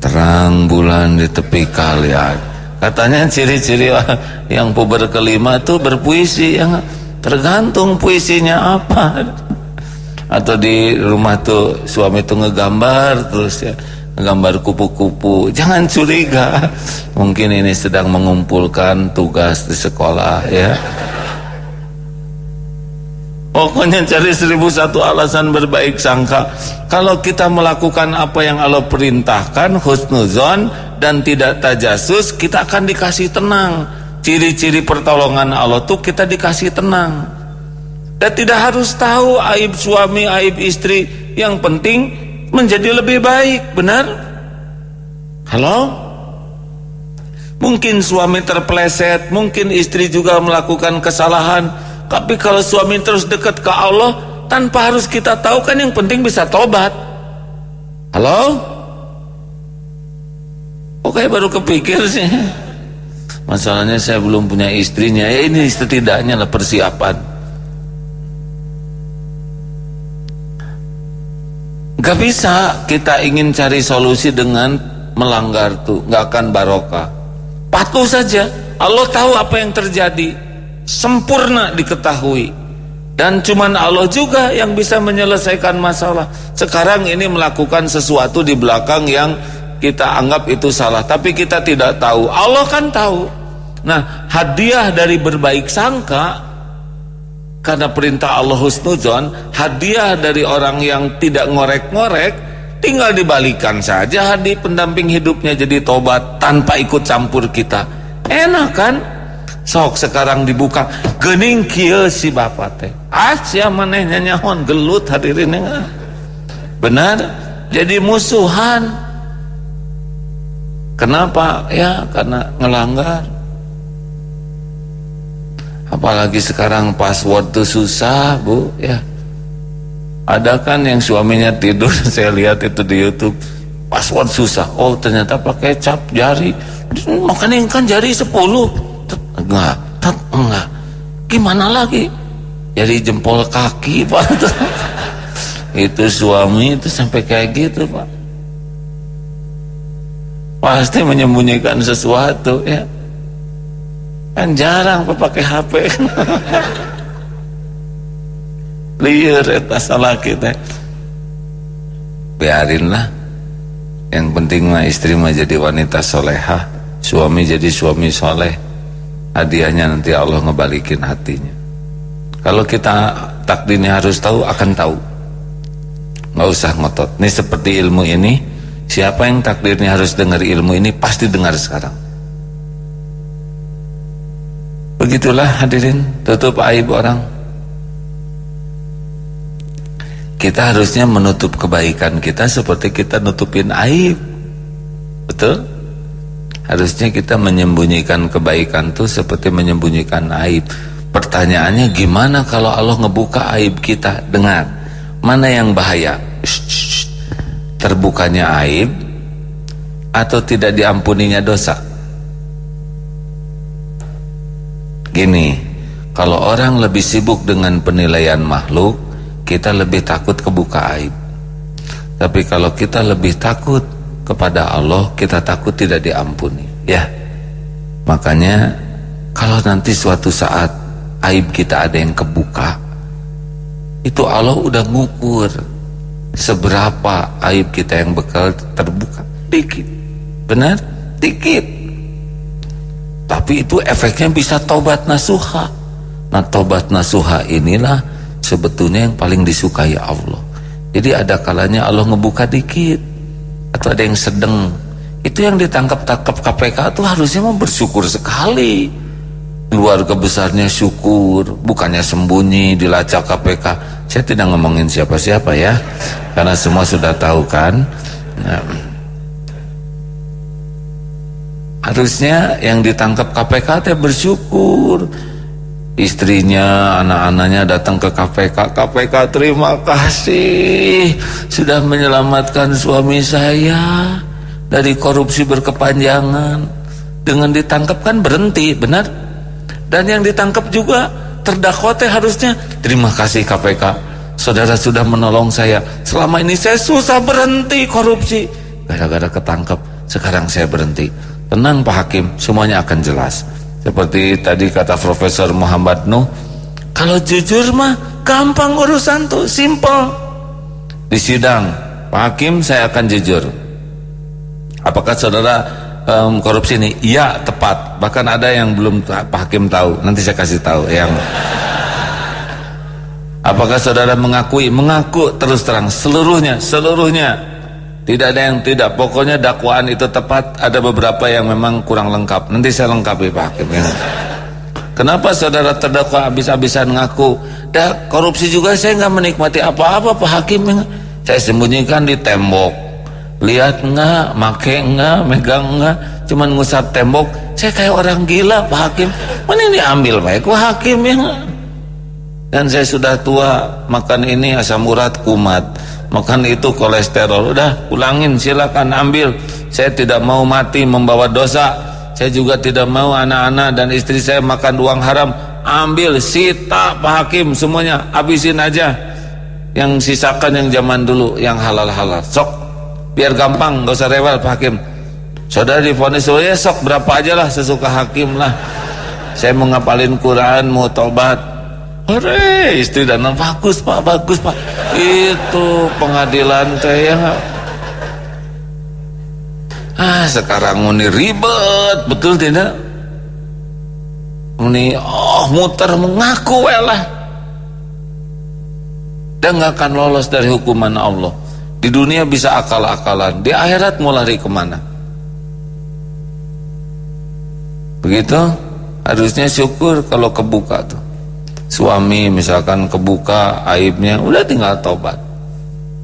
Terang bulan di tepi kalian katanya ciri-ciri yang puber kelima itu berpuisi yang tergantung puisinya apa. Atau di rumah tuh suami tuh ngegambar terus ya gambar kupu-kupu. Jangan curiga. Mungkin ini sedang mengumpulkan tugas di sekolah ya. Pokoknya cari seribu satu alasan berbaik sangka. Kalau kita melakukan apa yang Allah perintahkan husnuzon dan tidak tajasus kita akan dikasih tenang. Ciri-ciri pertolongan Allah tuh kita dikasih tenang. Dan tidak harus tahu aib suami aib istri. Yang penting menjadi lebih baik, benar? Halo? Mungkin suami terpleset, mungkin istri juga melakukan kesalahan, tapi kalau suami terus dekat ke Allah, tanpa harus kita tahu kan yang penting bisa tobat halo? Oke baru kepikir sih? Masalahnya saya belum punya istrinya. Ya ini setidaknya lah persiapan gak bisa kita ingin cari solusi dengan melanggar tuh. Gak akan barokah. Patuh saja. Allah tahu apa yang terjadi. Sempurna diketahui. Dan cuman Allah juga yang bisa menyelesaikan masalah. Sekarang ini melakukan sesuatu di belakang yang kita anggap itu salah. Tapi kita tidak tahu. Allah kan tahu. Nah hadiah dari berbaik sangka karena perintah Allah husnuzon hadiah dari orang yang tidak ngorek-ngorek tinggal dibalikan saja hadiah pendamping hidupnya jadi tobat tanpa ikut campur kita. Enak kan? Sok sekarang dibuka gening kieu si bapak teh. Asia manehnya nyahon gelut hadirin enggak benar? Jadi musuhan. Kenapa? Ya karena ngelanggar apalagi sekarang password tuh susah bu ya. Ada kan yang suaminya tidur saya lihat itu di YouTube. Password susah. Oh ternyata pakai cap jari. Makanya kan jari 10 enggak. Tak enggak. Gimana lagi? Jadi jempol kaki pak. Itu suami itu sampai kayak gitu pak. Pasti menyembunyikan sesuatu ya kan jarang pak pakai HP liar eta salah kita. Biarinlah yang penting mah istri mah jadi wanita solehah suami jadi suami soleh. Hadiahnya nanti Allah ngebalikin hatinya. Kalau kita takdirnya harus tahu akan tahu. Nggak usah ngotot. Ini seperti ilmu ini. Siapa yang takdirnya harus dengar ilmu ini pasti dengar sekarang begitulah hadirin tutup aib orang kita harusnya menutup kebaikan kita seperti kita nutupin aib betul Harusnya kita menyembunyikan kebaikan itu seperti menyembunyikan aib. Pertanyaannya gimana kalau Allah ngebuka aib kita? Dengar, mana yang bahaya? Terbukanya aib atau tidak diampuninya dosa? Gini, kalau orang lebih sibuk dengan penilaian makhluk, kita lebih takut kebuka aib. Tapi kalau kita lebih takut kepada Allah kita takut tidak diampuni ya. Makanya kalau nanti suatu saat aib kita ada yang kebuka itu Allah udah ngukur seberapa aib kita yang bekal terbuka. Dikit. Benar? Dikit tapi itu efeknya bisa tobat nasuha. Nah tobat nasuha inilah sebetulnya yang paling disukai Allah. Jadi ada kalanya Allah ngebuka dikit atau ada yang sedang. Itu yang ditangkap-tangkap KPK itu harusnya mau bersyukur sekali. Keluarga besarnya syukur bukannya sembunyi dilacak KPK saya tidak ngomongin siapa-siapa ya karena semua sudah tahu kan. Nah, harusnya yang ditangkap KPK teh bersyukur istrinya, anak-anaknya datang ke KPK. KPK terima kasih sudah menyelamatkan suami saya dari korupsi berkepanjangan. Dengan ditangkap kan berhenti, benar? Dan yang ditangkap juga terdakwa teh harusnya terima kasih KPK. Saudara sudah menolong saya. Selama ini saya susah berhenti korupsi. Gara-gara ketangkep, sekarang saya berhenti. Tenang Pak Hakim, semuanya akan jelas. Seperti tadi kata Profesor Muhammad Nuh, kalau jujur mah gampang urusan tuh, simple. Di sidang, Pak Hakim saya akan jujur. Apakah saudara um, korupsi ini? Iya, tepat. Bahkan ada yang belum Pak Hakim tahu. Nanti saya kasih tahu yang Apakah saudara mengakui? Mengaku terus terang seluruhnya, seluruhnya. Tidak ada yang tidak. Pokoknya dakwaan itu tepat. Ada beberapa yang memang kurang lengkap. Nanti saya lengkapi Pak Hakim. Ya. Kenapa saudara terdakwa habis-habisan ngaku? Dah korupsi juga saya nggak menikmati apa-apa Pak Hakim. Ya. Saya sembunyikan di tembok. Lihat nggak, make nggak, megang nggak, cuman ngusap tembok. Saya kayak orang gila Pak Hakim. Mana ini ambil Pak Hakim ya? dan saya sudah tua makan ini asam urat kumat makan itu kolesterol. Udah ulangin silakan ambil. Saya tidak mau mati membawa dosa. Saya juga tidak mau anak-anak dan istri saya makan uang haram. Ambil sita Pak Hakim semuanya. Habisin aja. Yang sisakan yang zaman dulu yang halal-halal. Sok. Biar gampang gak usah rewel Pak Hakim. Saudara difonis oh ya sok. Berapa aja lah sesuka Hakim lah. Saya mau ngapalin Quran mau tobat Hore, istri dan bagus pak, bagus pak. Itu pengadilan teh ya. Ah sekarang ini ribet, betul tidak? Ini oh muter mengaku lah. Dan nggak akan lolos dari hukuman Allah. Di dunia bisa akal-akalan, di akhirat mau lari ke mana? Begitu? Harusnya syukur kalau kebuka tuh suami misalkan kebuka aibnya udah tinggal tobat.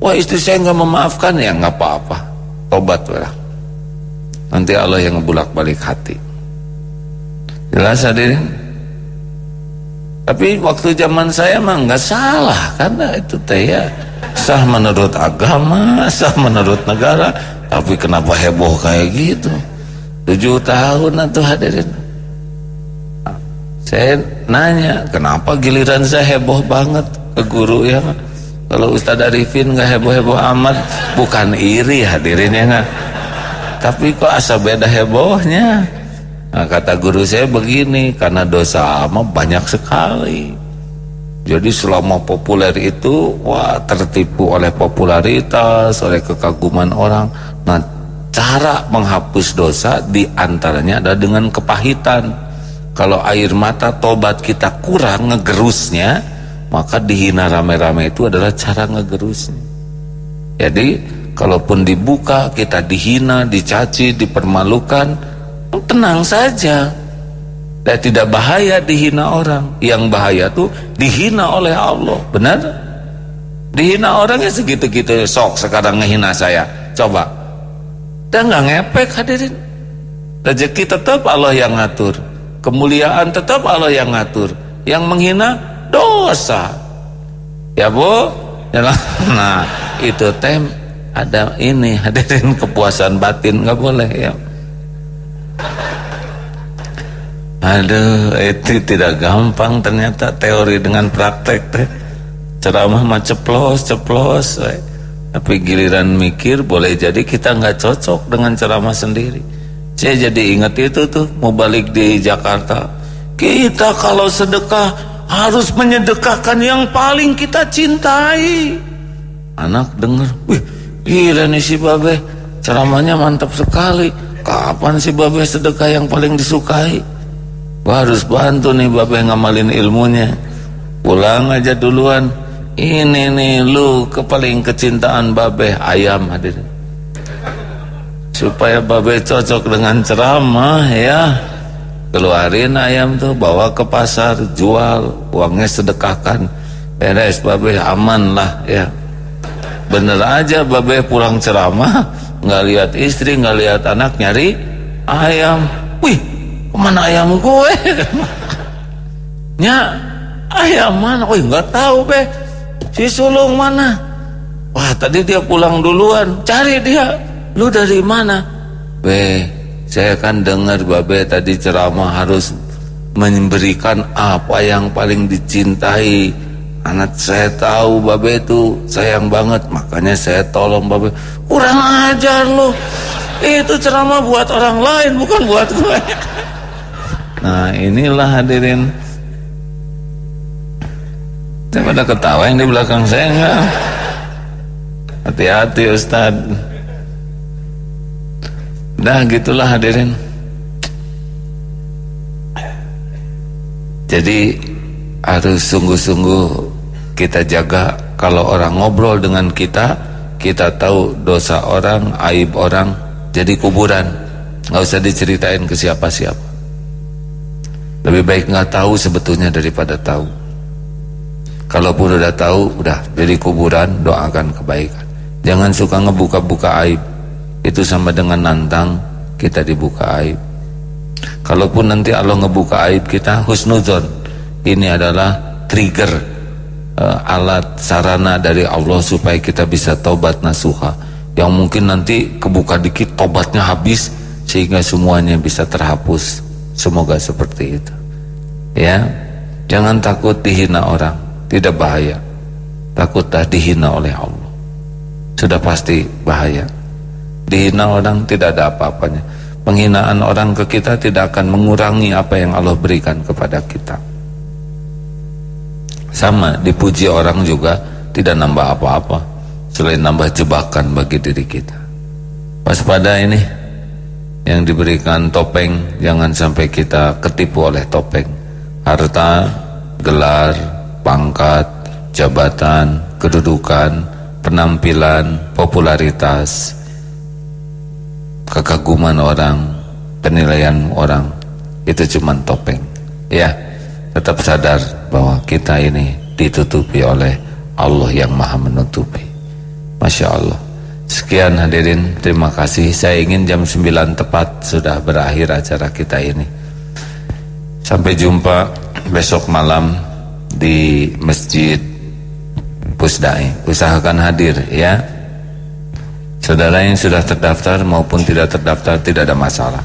Wah istri saya nggak memaafkan ya nggak apa-apa. Tobat lah. Nanti Allah yang ngebulak balik hati. Jelas hadirin? Tapi waktu zaman saya mah nggak salah karena itu teh ya sah menurut agama sah menurut negara tapi kenapa heboh kayak gitu? Tujuh tahun atau hadirin saya nanya, kenapa giliran saya heboh banget ke guru ya? Kalau Ustadz Arifin nggak heboh-heboh amat, bukan iri hadirin ya nggak? Tapi kok asa beda hebohnya? Nah, kata guru saya begini, karena dosa ama banyak sekali. Jadi selama populer itu, wah tertipu oleh popularitas, oleh kekaguman orang. Nah, cara menghapus dosa di antaranya adalah dengan kepahitan kalau air mata tobat kita kurang ngegerusnya maka dihina rame-rame itu adalah cara ngegerusnya. Jadi kalaupun dibuka kita dihina, dicaci, dipermalukan tenang saja. Dan tidak bahaya dihina orang. Yang bahaya tuh dihina oleh Allah. Benar? dihina orang ya segitu-gitu. Sok sekarang ngehina saya. Coba. Dan nggak ngepek hadirin. Rezeki tetap Allah yang ngatur kemuliaan tetap Allah yang ngatur yang menghina dosa. Ya bu? Nah itu tem ada ini hadirin kepuasan batin nggak boleh ya. Aduh itu tidak gampang ternyata teori dengan praktek teh. Ceramah mah ceplos ceplos tapi giliran mikir boleh jadi kita nggak cocok dengan ceramah sendiri saya jadi ingat itu tuh mau balik di Jakarta. Kita kalau sedekah harus menyedekahkan yang paling kita cintai. Anak dengar, wih gila nih si Babe, ceramahnya mantap sekali. Kapan si Babe sedekah yang paling disukai? Gua harus bantu nih Babe ngamalin ilmunya. Pulang aja duluan. Ini nih lu kepaling kecintaan Babe ayam hadirin supaya babe cocok dengan ceramah ya. Keluarin ayam tuh bawa ke pasar jual. Uangnya sedekahkan. Beres babe aman lah ya. Bener aja babe pulang ceramah nggak lihat istri nggak lihat anak nyari ayam. Wih ke mana ayam gue? Nya ayam mana? Wih nggak tahu be. Si sulung mana? Wah tadi dia pulang duluan. Cari dia Lu dari mana? Be, saya kan dengar Babe tadi ceramah harus memberikan apa yang paling dicintai. Anak saya tahu Babe itu sayang banget, makanya saya tolong Babe. Kurang ajar lu. Itu ceramah buat orang lain, bukan buat gue. Nah, inilah hadirin. Saya pada ketawa yang di belakang saya enggak. Hati-hati Ustadz. Nah gitulah hadirin. Jadi harus sungguh-sungguh kita jaga. Kalau orang ngobrol dengan kita Kita tahu dosa orang, aib orang Jadi kuburan. Gak usah diceritain ke siapa-siapa. Lebih baik gak tahu sebetulnya daripada tahu. Kalaupun udah tahu Udah jadi kuburan doakan kebaikan. Jangan suka ngebuka-buka aib itu sama dengan nantang kita dibuka aib. Kalaupun nanti Allah ngebuka aib kita husnuzon. Ini adalah trigger uh, alat sarana dari Allah supaya kita bisa tobat nasuha. Yang mungkin nanti kebuka dikit tobatnya habis sehingga semuanya bisa terhapus. Semoga seperti itu. Ya jangan takut dihina orang. Tidak bahaya. Takutlah dihina oleh Allah. Sudah pasti bahaya dihina orang tidak ada apa-apanya. Penghinaan orang ke kita tidak akan mengurangi apa yang Allah berikan kepada kita. Sama dipuji orang juga tidak nambah apa-apa. Selain nambah jebakan bagi diri kita. Waspada ini yang diberikan topeng jangan sampai kita ketipu oleh topeng. Harta gelar pangkat jabatan kedudukan penampilan popularitas kekaguman orang penilaian orang itu cuma topeng ya tetap sadar bahwa kita ini ditutupi oleh Allah yang maha menutupi Masya Allah Sekian hadirin, terima kasih. Saya ingin jam 9 tepat sudah berakhir acara kita ini. Sampai jumpa besok malam di Masjid Pusdai. Usahakan hadir ya. Saudara yang sudah terdaftar maupun tidak terdaftar tidak ada masalah.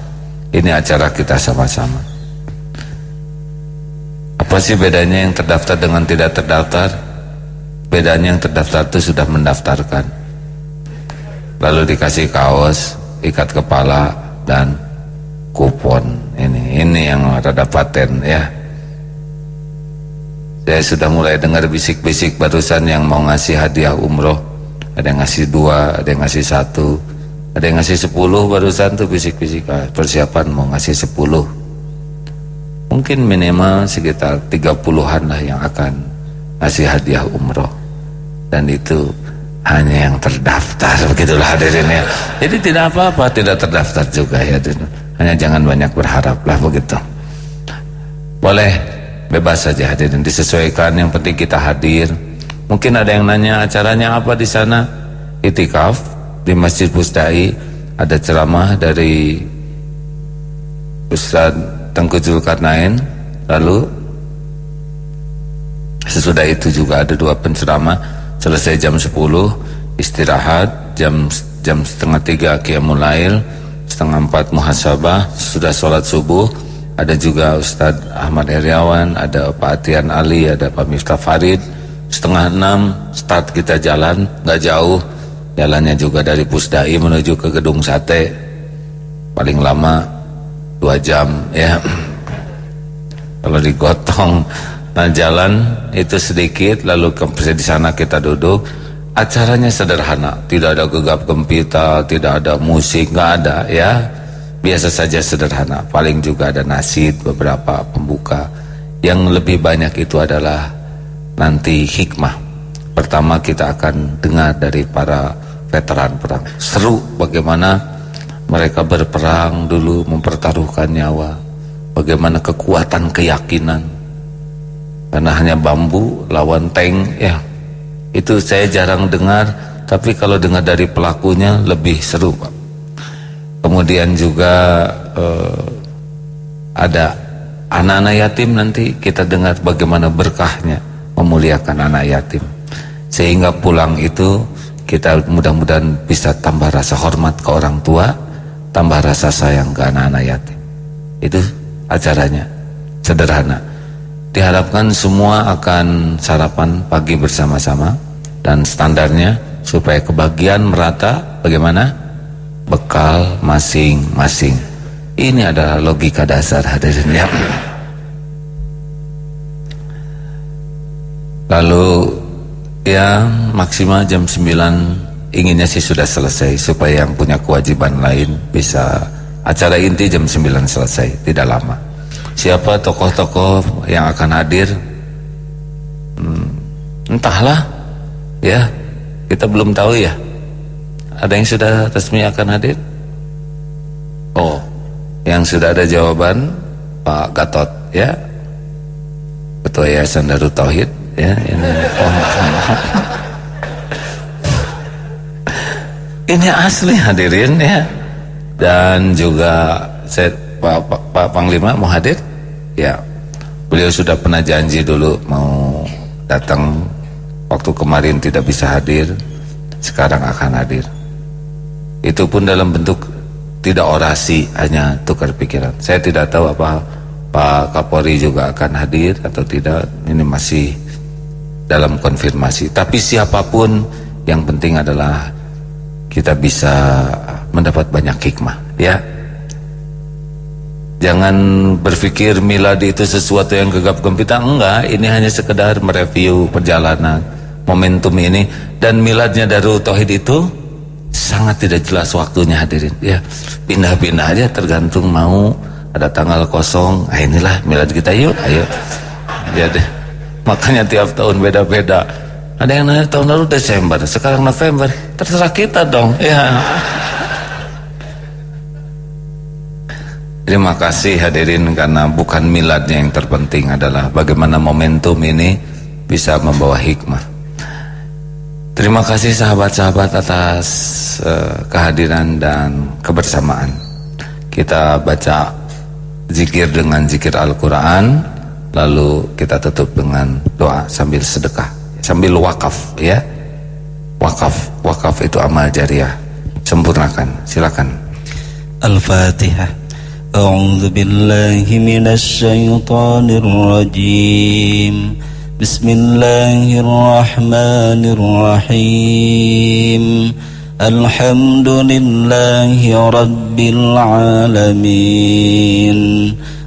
Ini acara kita sama-sama. Apa sih bedanya yang terdaftar dengan tidak terdaftar? Bedanya yang terdaftar itu sudah mendaftarkan lalu dikasih kaos ikat kepala dan kupon ini ini yang rada paten ya saya sudah mulai dengar bisik-bisik barusan yang mau ngasih hadiah umroh ada yang ngasih dua ada yang ngasih satu. Ada yang ngasih sepuluh barusan tuh bisik-bisik. Ah, persiapan mau ngasih sepuluh. Mungkin minimal sekitar tiga puluhan lah yang akan ngasih hadiah umroh. Dan itu hanya yang terdaftar begitulah hadirin ya jadi tidak apa-apa tidak terdaftar juga ya hanya jangan banyak berharap lah begitu. Boleh bebas saja hadirin disesuaikan yang penting kita hadir mungkin ada yang nanya acaranya apa di sana? Itikaf di Masjid Pusdai ada ceramah dari Ustaz Tengku Zulkarnain lalu sesudah itu juga ada dua penceramah. Selesai jam 10 istirahat. Jam jam setengah tiga qiyamul lail. Setengah empat muhasabah. Sudah sholat subuh ada juga Ustadz Ahmad Heriawan ada Pak Atian Ali ada Pak Miftah Farid setengah enam start kita jalan nggak jauh. Jalannya juga dari Pusdai menuju ke gedung sate. Paling lama dua jam ya. Kalau digotong Nah jalan itu sedikit lalu ke di sana kita duduk. Acaranya sederhana tidak ada gegap gempita tidak ada musik nggak ada ya. Biasa saja sederhana paling juga ada nasi beberapa pembuka. Yang lebih banyak itu adalah nanti hikmah. Pertama kita akan dengar dari para veteran perang. Seru bagaimana mereka berperang dulu mempertaruhkan nyawa. Bagaimana kekuatan keyakinan. Karena hanya bambu lawan tank ya. Itu saya jarang dengar tapi kalau dengar dari pelakunya lebih seru Pak. Kemudian juga eh, ada anak-anak yatim nanti kita dengar bagaimana berkahnya memuliakan anak yatim. Sehingga pulang itu kita mudah-mudahan bisa tambah rasa hormat ke orang tua tambah rasa sayang ke anak-anak yatim. Itu acaranya sederhana. Diharapkan semua akan sarapan pagi bersama-sama dan standarnya supaya kebagian merata bagaimana? Bekal masing-masing. Ini adalah logika dasar hadirin ya lalu ya maksimal jam 9 inginnya sih sudah selesai supaya yang punya kewajiban lain bisa acara inti jam 9 selesai tidak lama. Siapa tokoh-tokoh yang akan hadir? Hmm, entahlah ya. Kita belum tahu ya. Ada yang sudah resmi akan hadir? Oh yang sudah ada jawaban Pak Gatot ya. Ketua Yayasan Darut Tauhid ya ini oh, ini asli hadirin ya. Dan juga saya Pak, Pak, Pak Panglima mau hadir? Ya, beliau sudah pernah janji dulu mau datang. Waktu kemarin tidak bisa hadir sekarang akan hadir. Itu pun dalam bentuk tidak orasi hanya tukar pikiran. Saya tidak tahu apa Pak Kapolri juga akan hadir atau tidak. Ini masih dalam konfirmasi. Tapi siapa pun yang penting adalah kita bisa mendapat banyak hikmah ya. Jangan berpikir milad itu sesuatu yang gegap gempita. Enggak ini hanya sekedar mereview perjalanan momentum ini. Dan miladnya Darul Tauhid itu sangat tidak jelas waktunya hadirin ya. Pindah-pindah aja tergantung mau. Ada tanggal kosong. Ah inilah milad kita. Yuk ayo. Ya deh makanya tiap tahun beda-beda. Ada yang nanya tahun lalu Desember sekarang November. Terserah kita dong. Ya terima kasih hadirin karena bukan miladnya yang terpenting adalah bagaimana momentum ini bisa membawa hikmah. Terima kasih sahabat-sahabat atas uh, kehadiran dan kebersamaan. Kita baca zikir dengan zikir Al-Quran, lalu kita tutup dengan doa sambil sedekah, sambil wakaf ya. Wakaf, wakaf itu amal jariah. Sempurnakan, silakan. Al-Fatihah. A'udzu billahi minasy syaithanir rajim. بسم الله الرحمن الرحيم الحمد لله رب العالمين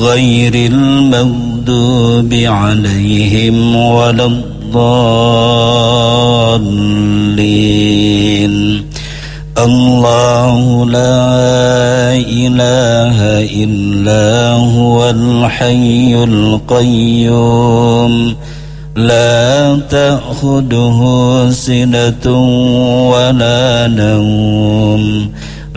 غير المغضوب عليهم ولا الضالين. الله لا إله إلا هو الحي القيوم. لا تأخذه سنة ولا نوم.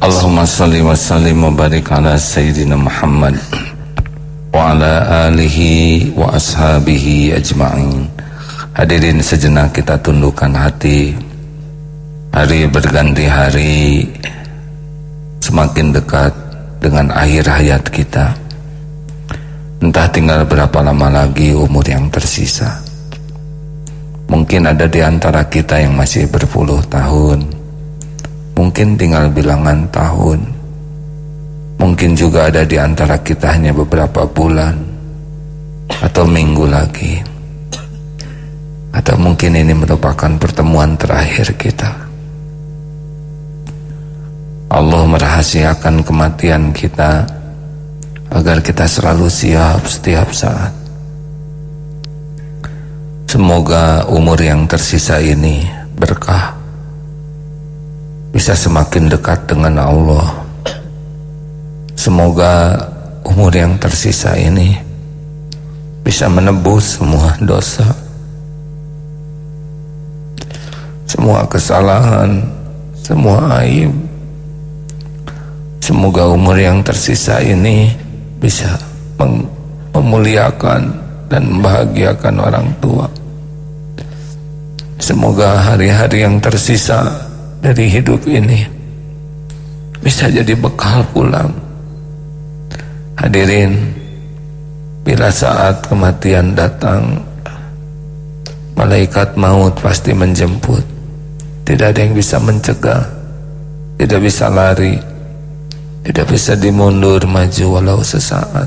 Allahumma salli wa sallim wa barik ala Sayyidina Muhammad wa ala alihi wa ashabihi ajma'in. Hadirin sejenak kita tundukkan hati. Hari berganti hari Semakin dekat dengan akhir hayat kita. Entah tinggal berapa lama lagi umur yang tersisa. Mungkin ada di antara kita yang masih berpuluh tahun Mungkin tinggal bilangan tahun. Mungkin juga ada di antara kita hanya beberapa bulan Atau minggu lagi. Atau mungkin ini merupakan pertemuan terakhir kita. Allah merahasiakan kematian kita Agar kita selalu siap setiap saat. Semoga umur yang tersisa ini berkah bisa semakin dekat dengan Allah. Semoga umur yang tersisa ini bisa menebus semua dosa, semua kesalahan, semua aib. Semoga umur yang tersisa ini bisa memuliakan dan membahagiakan orang tua. Semoga hari-hari yang tersisa dari hidup ini. Bisa jadi bekal pulang. Hadirin, bila saat kematian datang, malaikat maut pasti menjemput. Tidak ada yang bisa mencegah. Tidak bisa lari. Tidak bisa dimundur maju walau sesaat.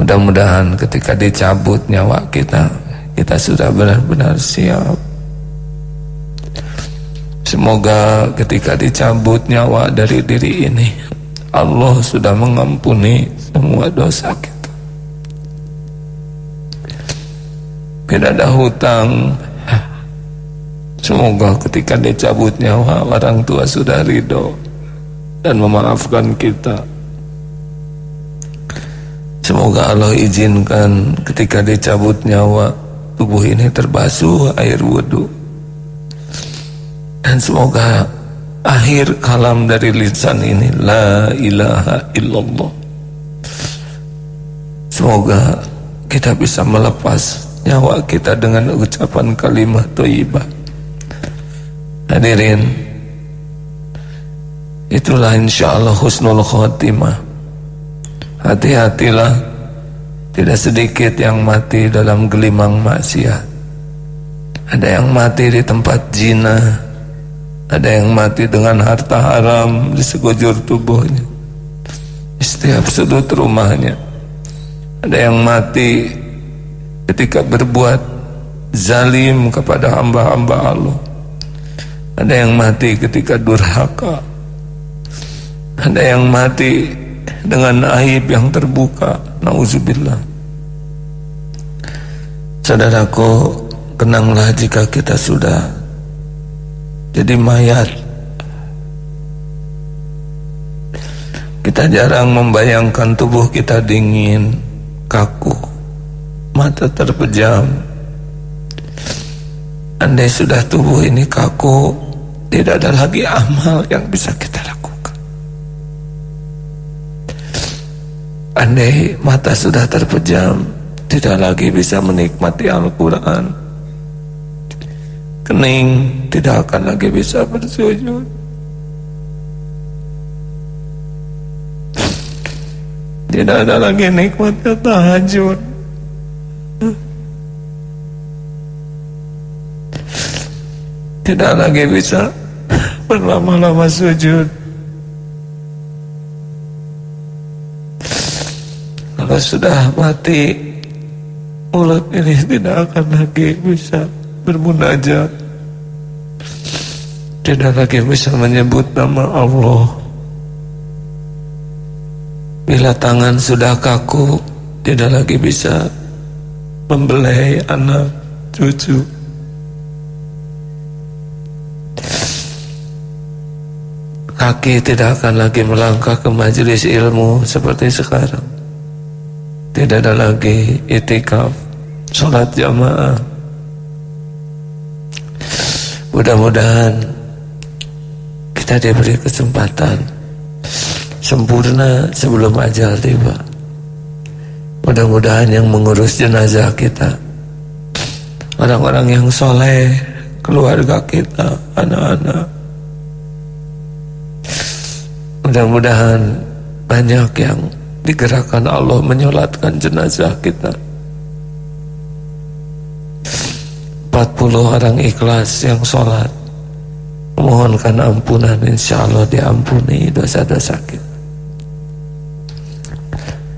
Mudah-mudahan ketika dicabut nyawa kita kita sudah benar-benar siap semoga ketika dicabut nyawa dari diri ini Allah sudah mengampuni semua dosa kita. Tidak ada hutang. Semoga ketika dicabut nyawa orang tua sudah ridho dan memaafkan kita. Semoga Allah izinkan ketika dicabut nyawa tubuh ini terbasuh air wudhu dan semoga akhir kalam dari lisan ini la ilaha illallah semoga kita bisa melepas nyawa kita dengan ucapan kalimat thayyibah. Hadirin, itulah insyaallah husnul khotimah. Hati-hatilah, tidak sedikit yang mati dalam gelimang maksiat. Ada yang mati di tempat zina, ada yang mati dengan harta haram di sekujur tubuhnya, di setiap sudut rumahnya. Ada yang mati ketika berbuat zalim kepada hamba-hamba Allah. Ada yang mati ketika durhaka. Ada yang mati dengan aib yang terbuka. Nauzubillah. Saudaraku, kenanglah jika kita sudah jadi mayat. Kita jarang membayangkan tubuh kita dingin, kaku mata terpejam. Andai sudah tubuh ini kaku tidak ada lagi amal yang bisa kita lakukan. Andai mata sudah terpejam tidak lagi bisa menikmati Al-Quran kening tidak akan lagi bisa bersujud. Tidak ada lagi nikmatnya tahajud. Tidak lagi bisa berlama-lama sujud. Kalau sudah mati mulut ini tidak akan lagi bisa bermunajat tidak lagi bisa menyebut nama Allah bila tangan sudah kaku tidak lagi bisa membelai anak cucu Kaki tidak akan lagi melangkah ke majelis ilmu seperti sekarang. Tidak ada lagi itikaf, sholat jamaah. Mudah-mudahan kita diberi kesempatan sempurna sebelum ajal tiba. Mudah-mudahan yang mengurus jenazah kita orang-orang yang soleh, keluarga kita, anak-anak Mudah-mudahan banyak yang digerakkan Allah menyolatkan jenazah kita 40 orang ikhlas yang sholat. Mohonkan ampunan insya Allah diampuni dosa-dosa kita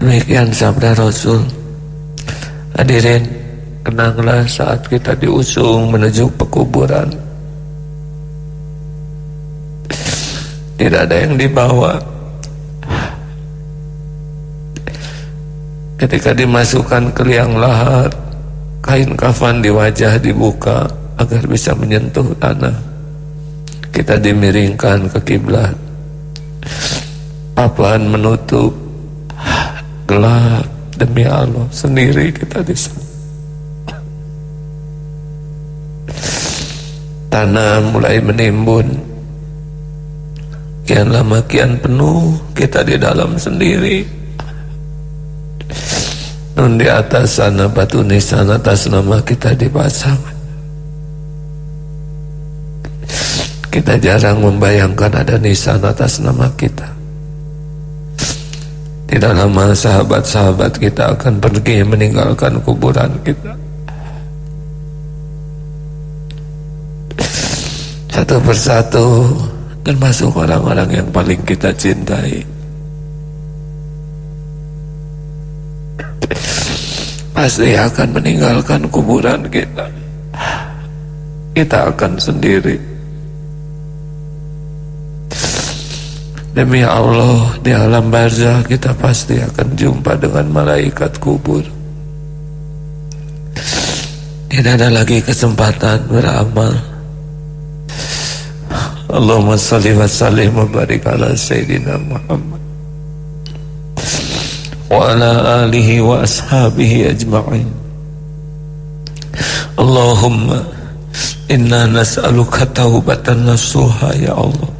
Demikian sabda Rasul. Hadirin Kenanglah saat kita diusung menuju pekuburan. Tidak ada yang dibawa. Ketika dimasukkan ke liang lahat Kain kafan di wajah dibuka Agar bisa menyentuh tanah. Kita dimiringkan ke kiblat. Papan menutup. Gelap demi Allah Sendiri kita di sana. Tanah mulai menimbun. Kian lama kian penuh kita di dalam sendiri. Nun di atas sana batu nisan atas nama kita dipasang. Kita jarang membayangkan ada nisan atas nama kita. Tidak lama sahabat-sahabat kita akan pergi meninggalkan kuburan kita. Satu persatu termasuk orang-orang yang paling kita cintai. Pasti akan meninggalkan kuburan kita. Kita akan sendiri. Demi Allah di alam barzah kita pasti akan jumpa dengan malaikat kubur. Tidak ada lagi kesempatan beramal. Allahumma salli wa sallim wa barik ala Sayyidina Muhammad wa ala alihi wa ashabihi ajma'in Allahumma inna nas'aluka taubatan nasuha ya Allah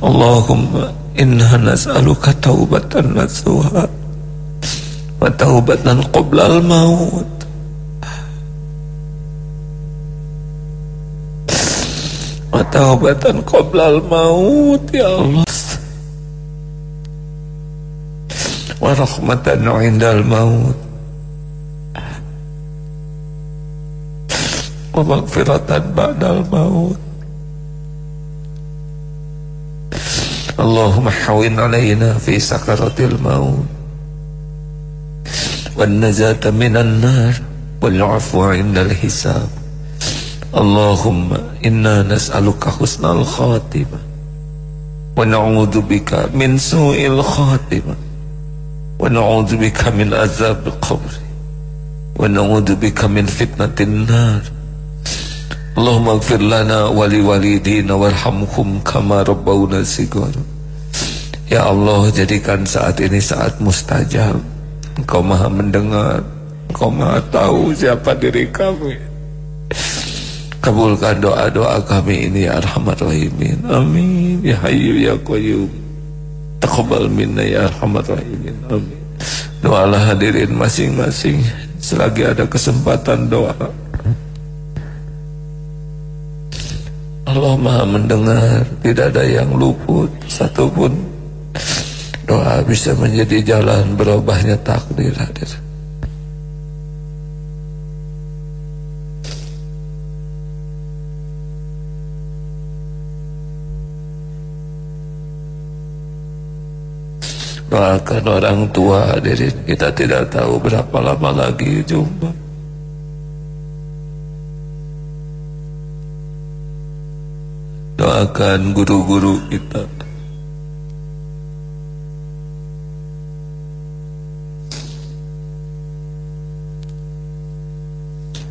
Allahumma inna nas'aluka taubatan nasuha wa taubatan qabla al-maut wa taubatan qoblal maut ya Allah wa rahmatan indal maut wa maghfiratan ba'dal maut Allahumma hawin alaina fi sakaratil maut wan najata minan nar wal afwa indal hisab Allahumma inna min azab qabr wa na'udzu bika min fitnatin nar Allahumma ighfir lana wa liwalidina warhamhum kama rabbawna sighara Ya Allah jadikan saat ini saat mustajab Engkau maha mendengar Engkau maha tahu siapa diri kami Kabulkan doa-doa kami ini ya Arhamar Rahimin. Amin. Ya Hayyu ya Qayyum. Taqabbal minna ya Arhamar Rahimin. Amin. Doalah hadirin masing-masing selagi ada kesempatan doa. Allah Maha mendengar, tidak ada yang luput satupun. Doa bisa menjadi jalan berubahnya takdir hadirin. Doakan orang tua hadirin Kita tidak tahu berapa lama lagi jumpa. Doakan guru-guru kita.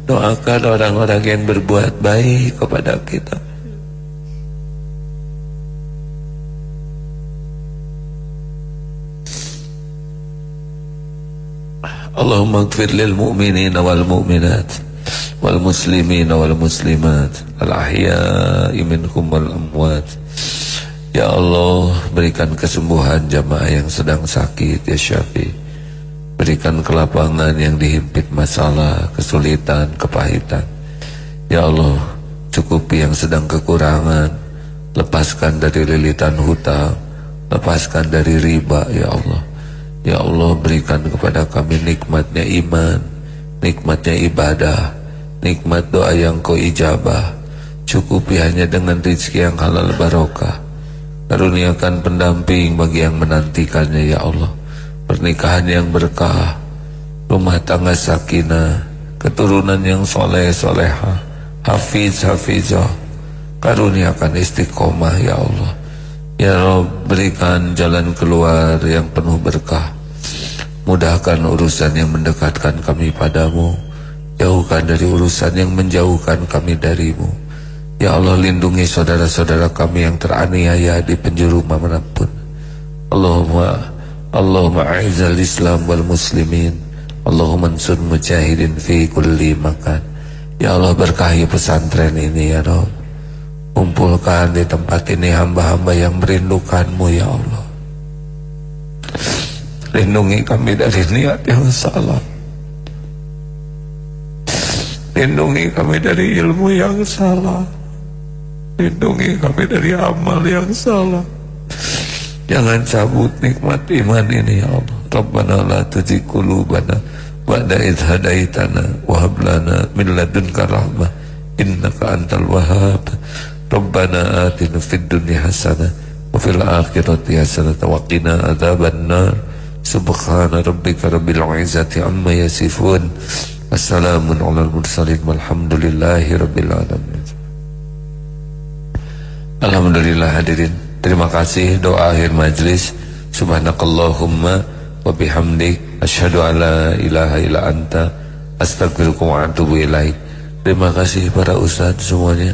Doakan orang-orang yang berbuat baik kepada kita اللهم اغفر للمؤمنين والمؤمنات والمسلمين والmuslimat الأحياء منهم والأموات Ya Allah berikan kesembuhan jamaah yang sedang sakit ya Syafi Berikan kelapangan yang dihimpit masalah, kesulitan, kepahitan Ya Allah cukupi yang sedang kekurangan Lepaskan dari lilitan hutang Lepaskan dari riba ya Allah Ya Allah berikan kepada kami nikmatnya iman Nikmatnya ibadah Nikmat doa yang kau ijabah. Cukupi hanya dengan rezeki yang halal barokah. Karuniakan pendamping bagi yang menantikannya ya Allah. Pernikahan yang berkah Rumah tangga sakinah Keturunan yang soleh soleha Hafiz hafizah. Karuniakan istiqomah ya Allah Ya Rob berikan jalan keluar yang penuh berkah. Mudahkan urusan yang mendekatkan kami padamu. Jauhkan dari urusan yang menjauhkan kami darimu. Ya Allah lindungi saudara-saudara kami yang teraniaya di penjuru mana pun. Allahumma Allahumma aizal islam wal muslimin. Allahumma ansur mujahidin fi kulli makan. Ya Allah berkahi pesantren ini ya Rabb Kumpulkan di tempat ini hamba-hamba yang merindukanmu ya Allah. Lindungi kami dari niat yang salah. Lindungi kami dari ilmu yang salah. Lindungi kami dari amal yang salah. Jangan cabut nikmat iman ini ya Allah. Rabbana la tuzigh qulubana ba'da idh hadaitana wa lana min ladunka rahmah. Innaka antal wahhab Rabbana atina fid dunya hasanah wa fil akhirati hasanah wa qina adzabannar subhana rabbika rabbil izzati amma yasifun wassalamun alal mursalin walhamdulillahi rabbil alamin Alhamdulillah hadirin terima kasih. Doa akhir majlis. Subhanakallahumma wa bihamdik. Asyhadu an la ilaha illa anta. Astaghfiruka wa atubu ilaik. Terima kasih para ustaz semuanya